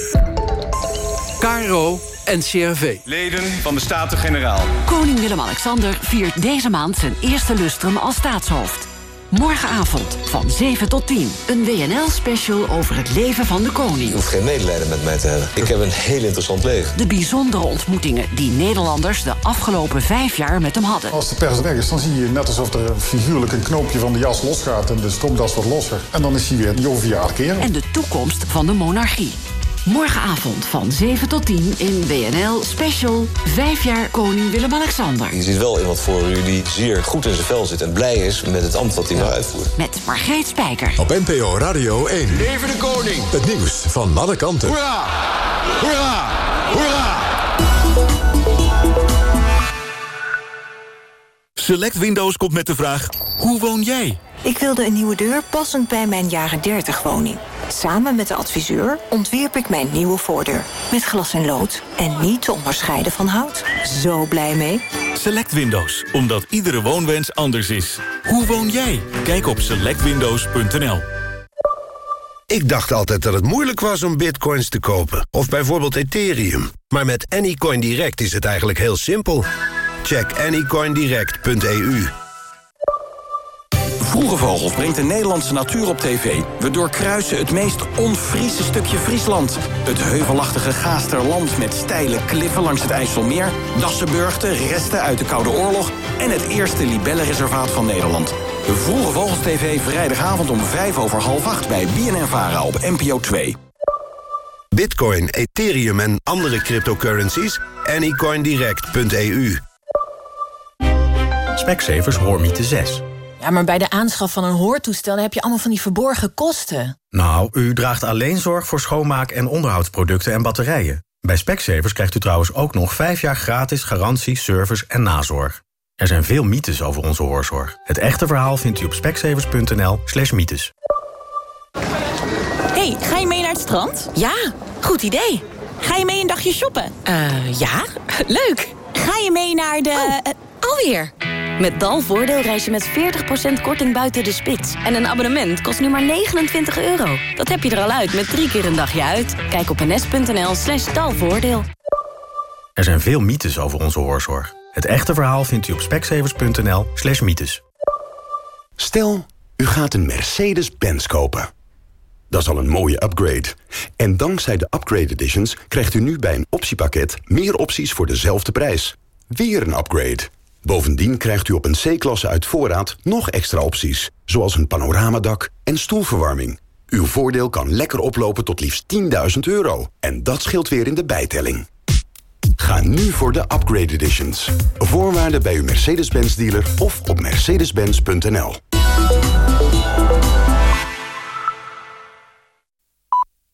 Caro en CRV. Leden van de Staten-Generaal. Koning Willem-Alexander viert deze maand zijn eerste lustrum als staatshoofd. Morgenavond van 7 tot 10. Een WNL-special over het leven van de koning. Je hoeft geen medelijden met mij te hebben. Ik heb een heel interessant leven. De bijzondere ontmoetingen die Nederlanders de afgelopen vijf jaar met hem hadden. Als de pers weg is, dan zie je net alsof er figuurlijk een knoopje van de jas losgaat... en de stropdas wordt losser. En dan is hij weer een joviale kerel. En de toekomst van de monarchie. Morgenavond van 7 tot 10 in WNL Special 5 jaar koning Willem-Alexander. Je ziet wel iemand voor u die zeer goed in zijn vel zit... en blij is met het ambt dat hij nou uitvoert. Met Margreet Spijker. Op NPO Radio 1. Leven de koning! Het nieuws van alle kanten. Hoera! Hoera! Hoera! Select Windows komt met de vraag, hoe woon jij? Ik wilde een nieuwe deur passend bij mijn jaren 30 woning. Samen met de adviseur ontwierp ik mijn nieuwe voordeur. Met glas en lood en niet te onderscheiden van hout. Zo blij mee. Select Windows, omdat iedere woonwens anders is. Hoe woon jij? Kijk op selectwindows.nl Ik dacht altijd dat het moeilijk was om bitcoins te kopen. Of bijvoorbeeld Ethereum. Maar met Anycoin Direct is het eigenlijk heel simpel. Check anycoindirect.eu. Vroege Vogels brengt de Nederlandse natuur op tv. We doorkruisen het meest onfriese stukje Friesland. Het heuvelachtige Gaasterland met steile kliffen langs het IJsselmeer... Dassenburgte, resten uit de Koude Oorlog... en het eerste libellenreservaat van Nederland. De Vroege Vogels TV vrijdagavond om vijf over half acht... bij BNN-Vara op NPO 2. Bitcoin, Ethereum en andere cryptocurrencies? Anycoindirect.eu. Specsavers Hoormiete 6. Ja, maar bij de aanschaf van een hoortoestel heb je allemaal van die verborgen kosten. Nou, u draagt alleen zorg voor schoonmaak- en onderhoudsproducten en batterijen. Bij Specsavers krijgt u trouwens ook nog 5 jaar gratis garantie, service en nazorg. Er zijn veel mythes over onze hoorzorg. Het echte verhaal vindt u op specsavers.nl slash mythes. hey, ga je mee naar het strand? Ja, goed idee. Ga je mee een dagje shoppen? Eh, ja, leuk. Ga je mee naar de... alweer. Met Dalvoordeel reis je met 40% korting buiten de spits. En een abonnement kost nu maar 29 euro. Dat heb je er al uit met drie keer een dagje uit. Kijk op ns.nl slash dalvoordeel. Er zijn veel mythes over onze hoorzorg. Het echte verhaal vindt u op specsavers.nl slash mythes. Stel, u gaat een Mercedes-Benz kopen. Dat is al een mooie upgrade. En dankzij de Upgrade Editions krijgt u nu bij een optiepakket... meer opties voor dezelfde prijs. Weer een upgrade. Bovendien krijgt u op een C-klasse uit voorraad nog extra opties. Zoals een panoramadak en stoelverwarming. Uw voordeel kan lekker oplopen tot liefst 10.000 euro. En dat scheelt weer in de bijtelling. Ga nu voor de Upgrade Editions. Voorwaarden bij uw Mercedes-Benz dealer of op mercedes-benz.nl.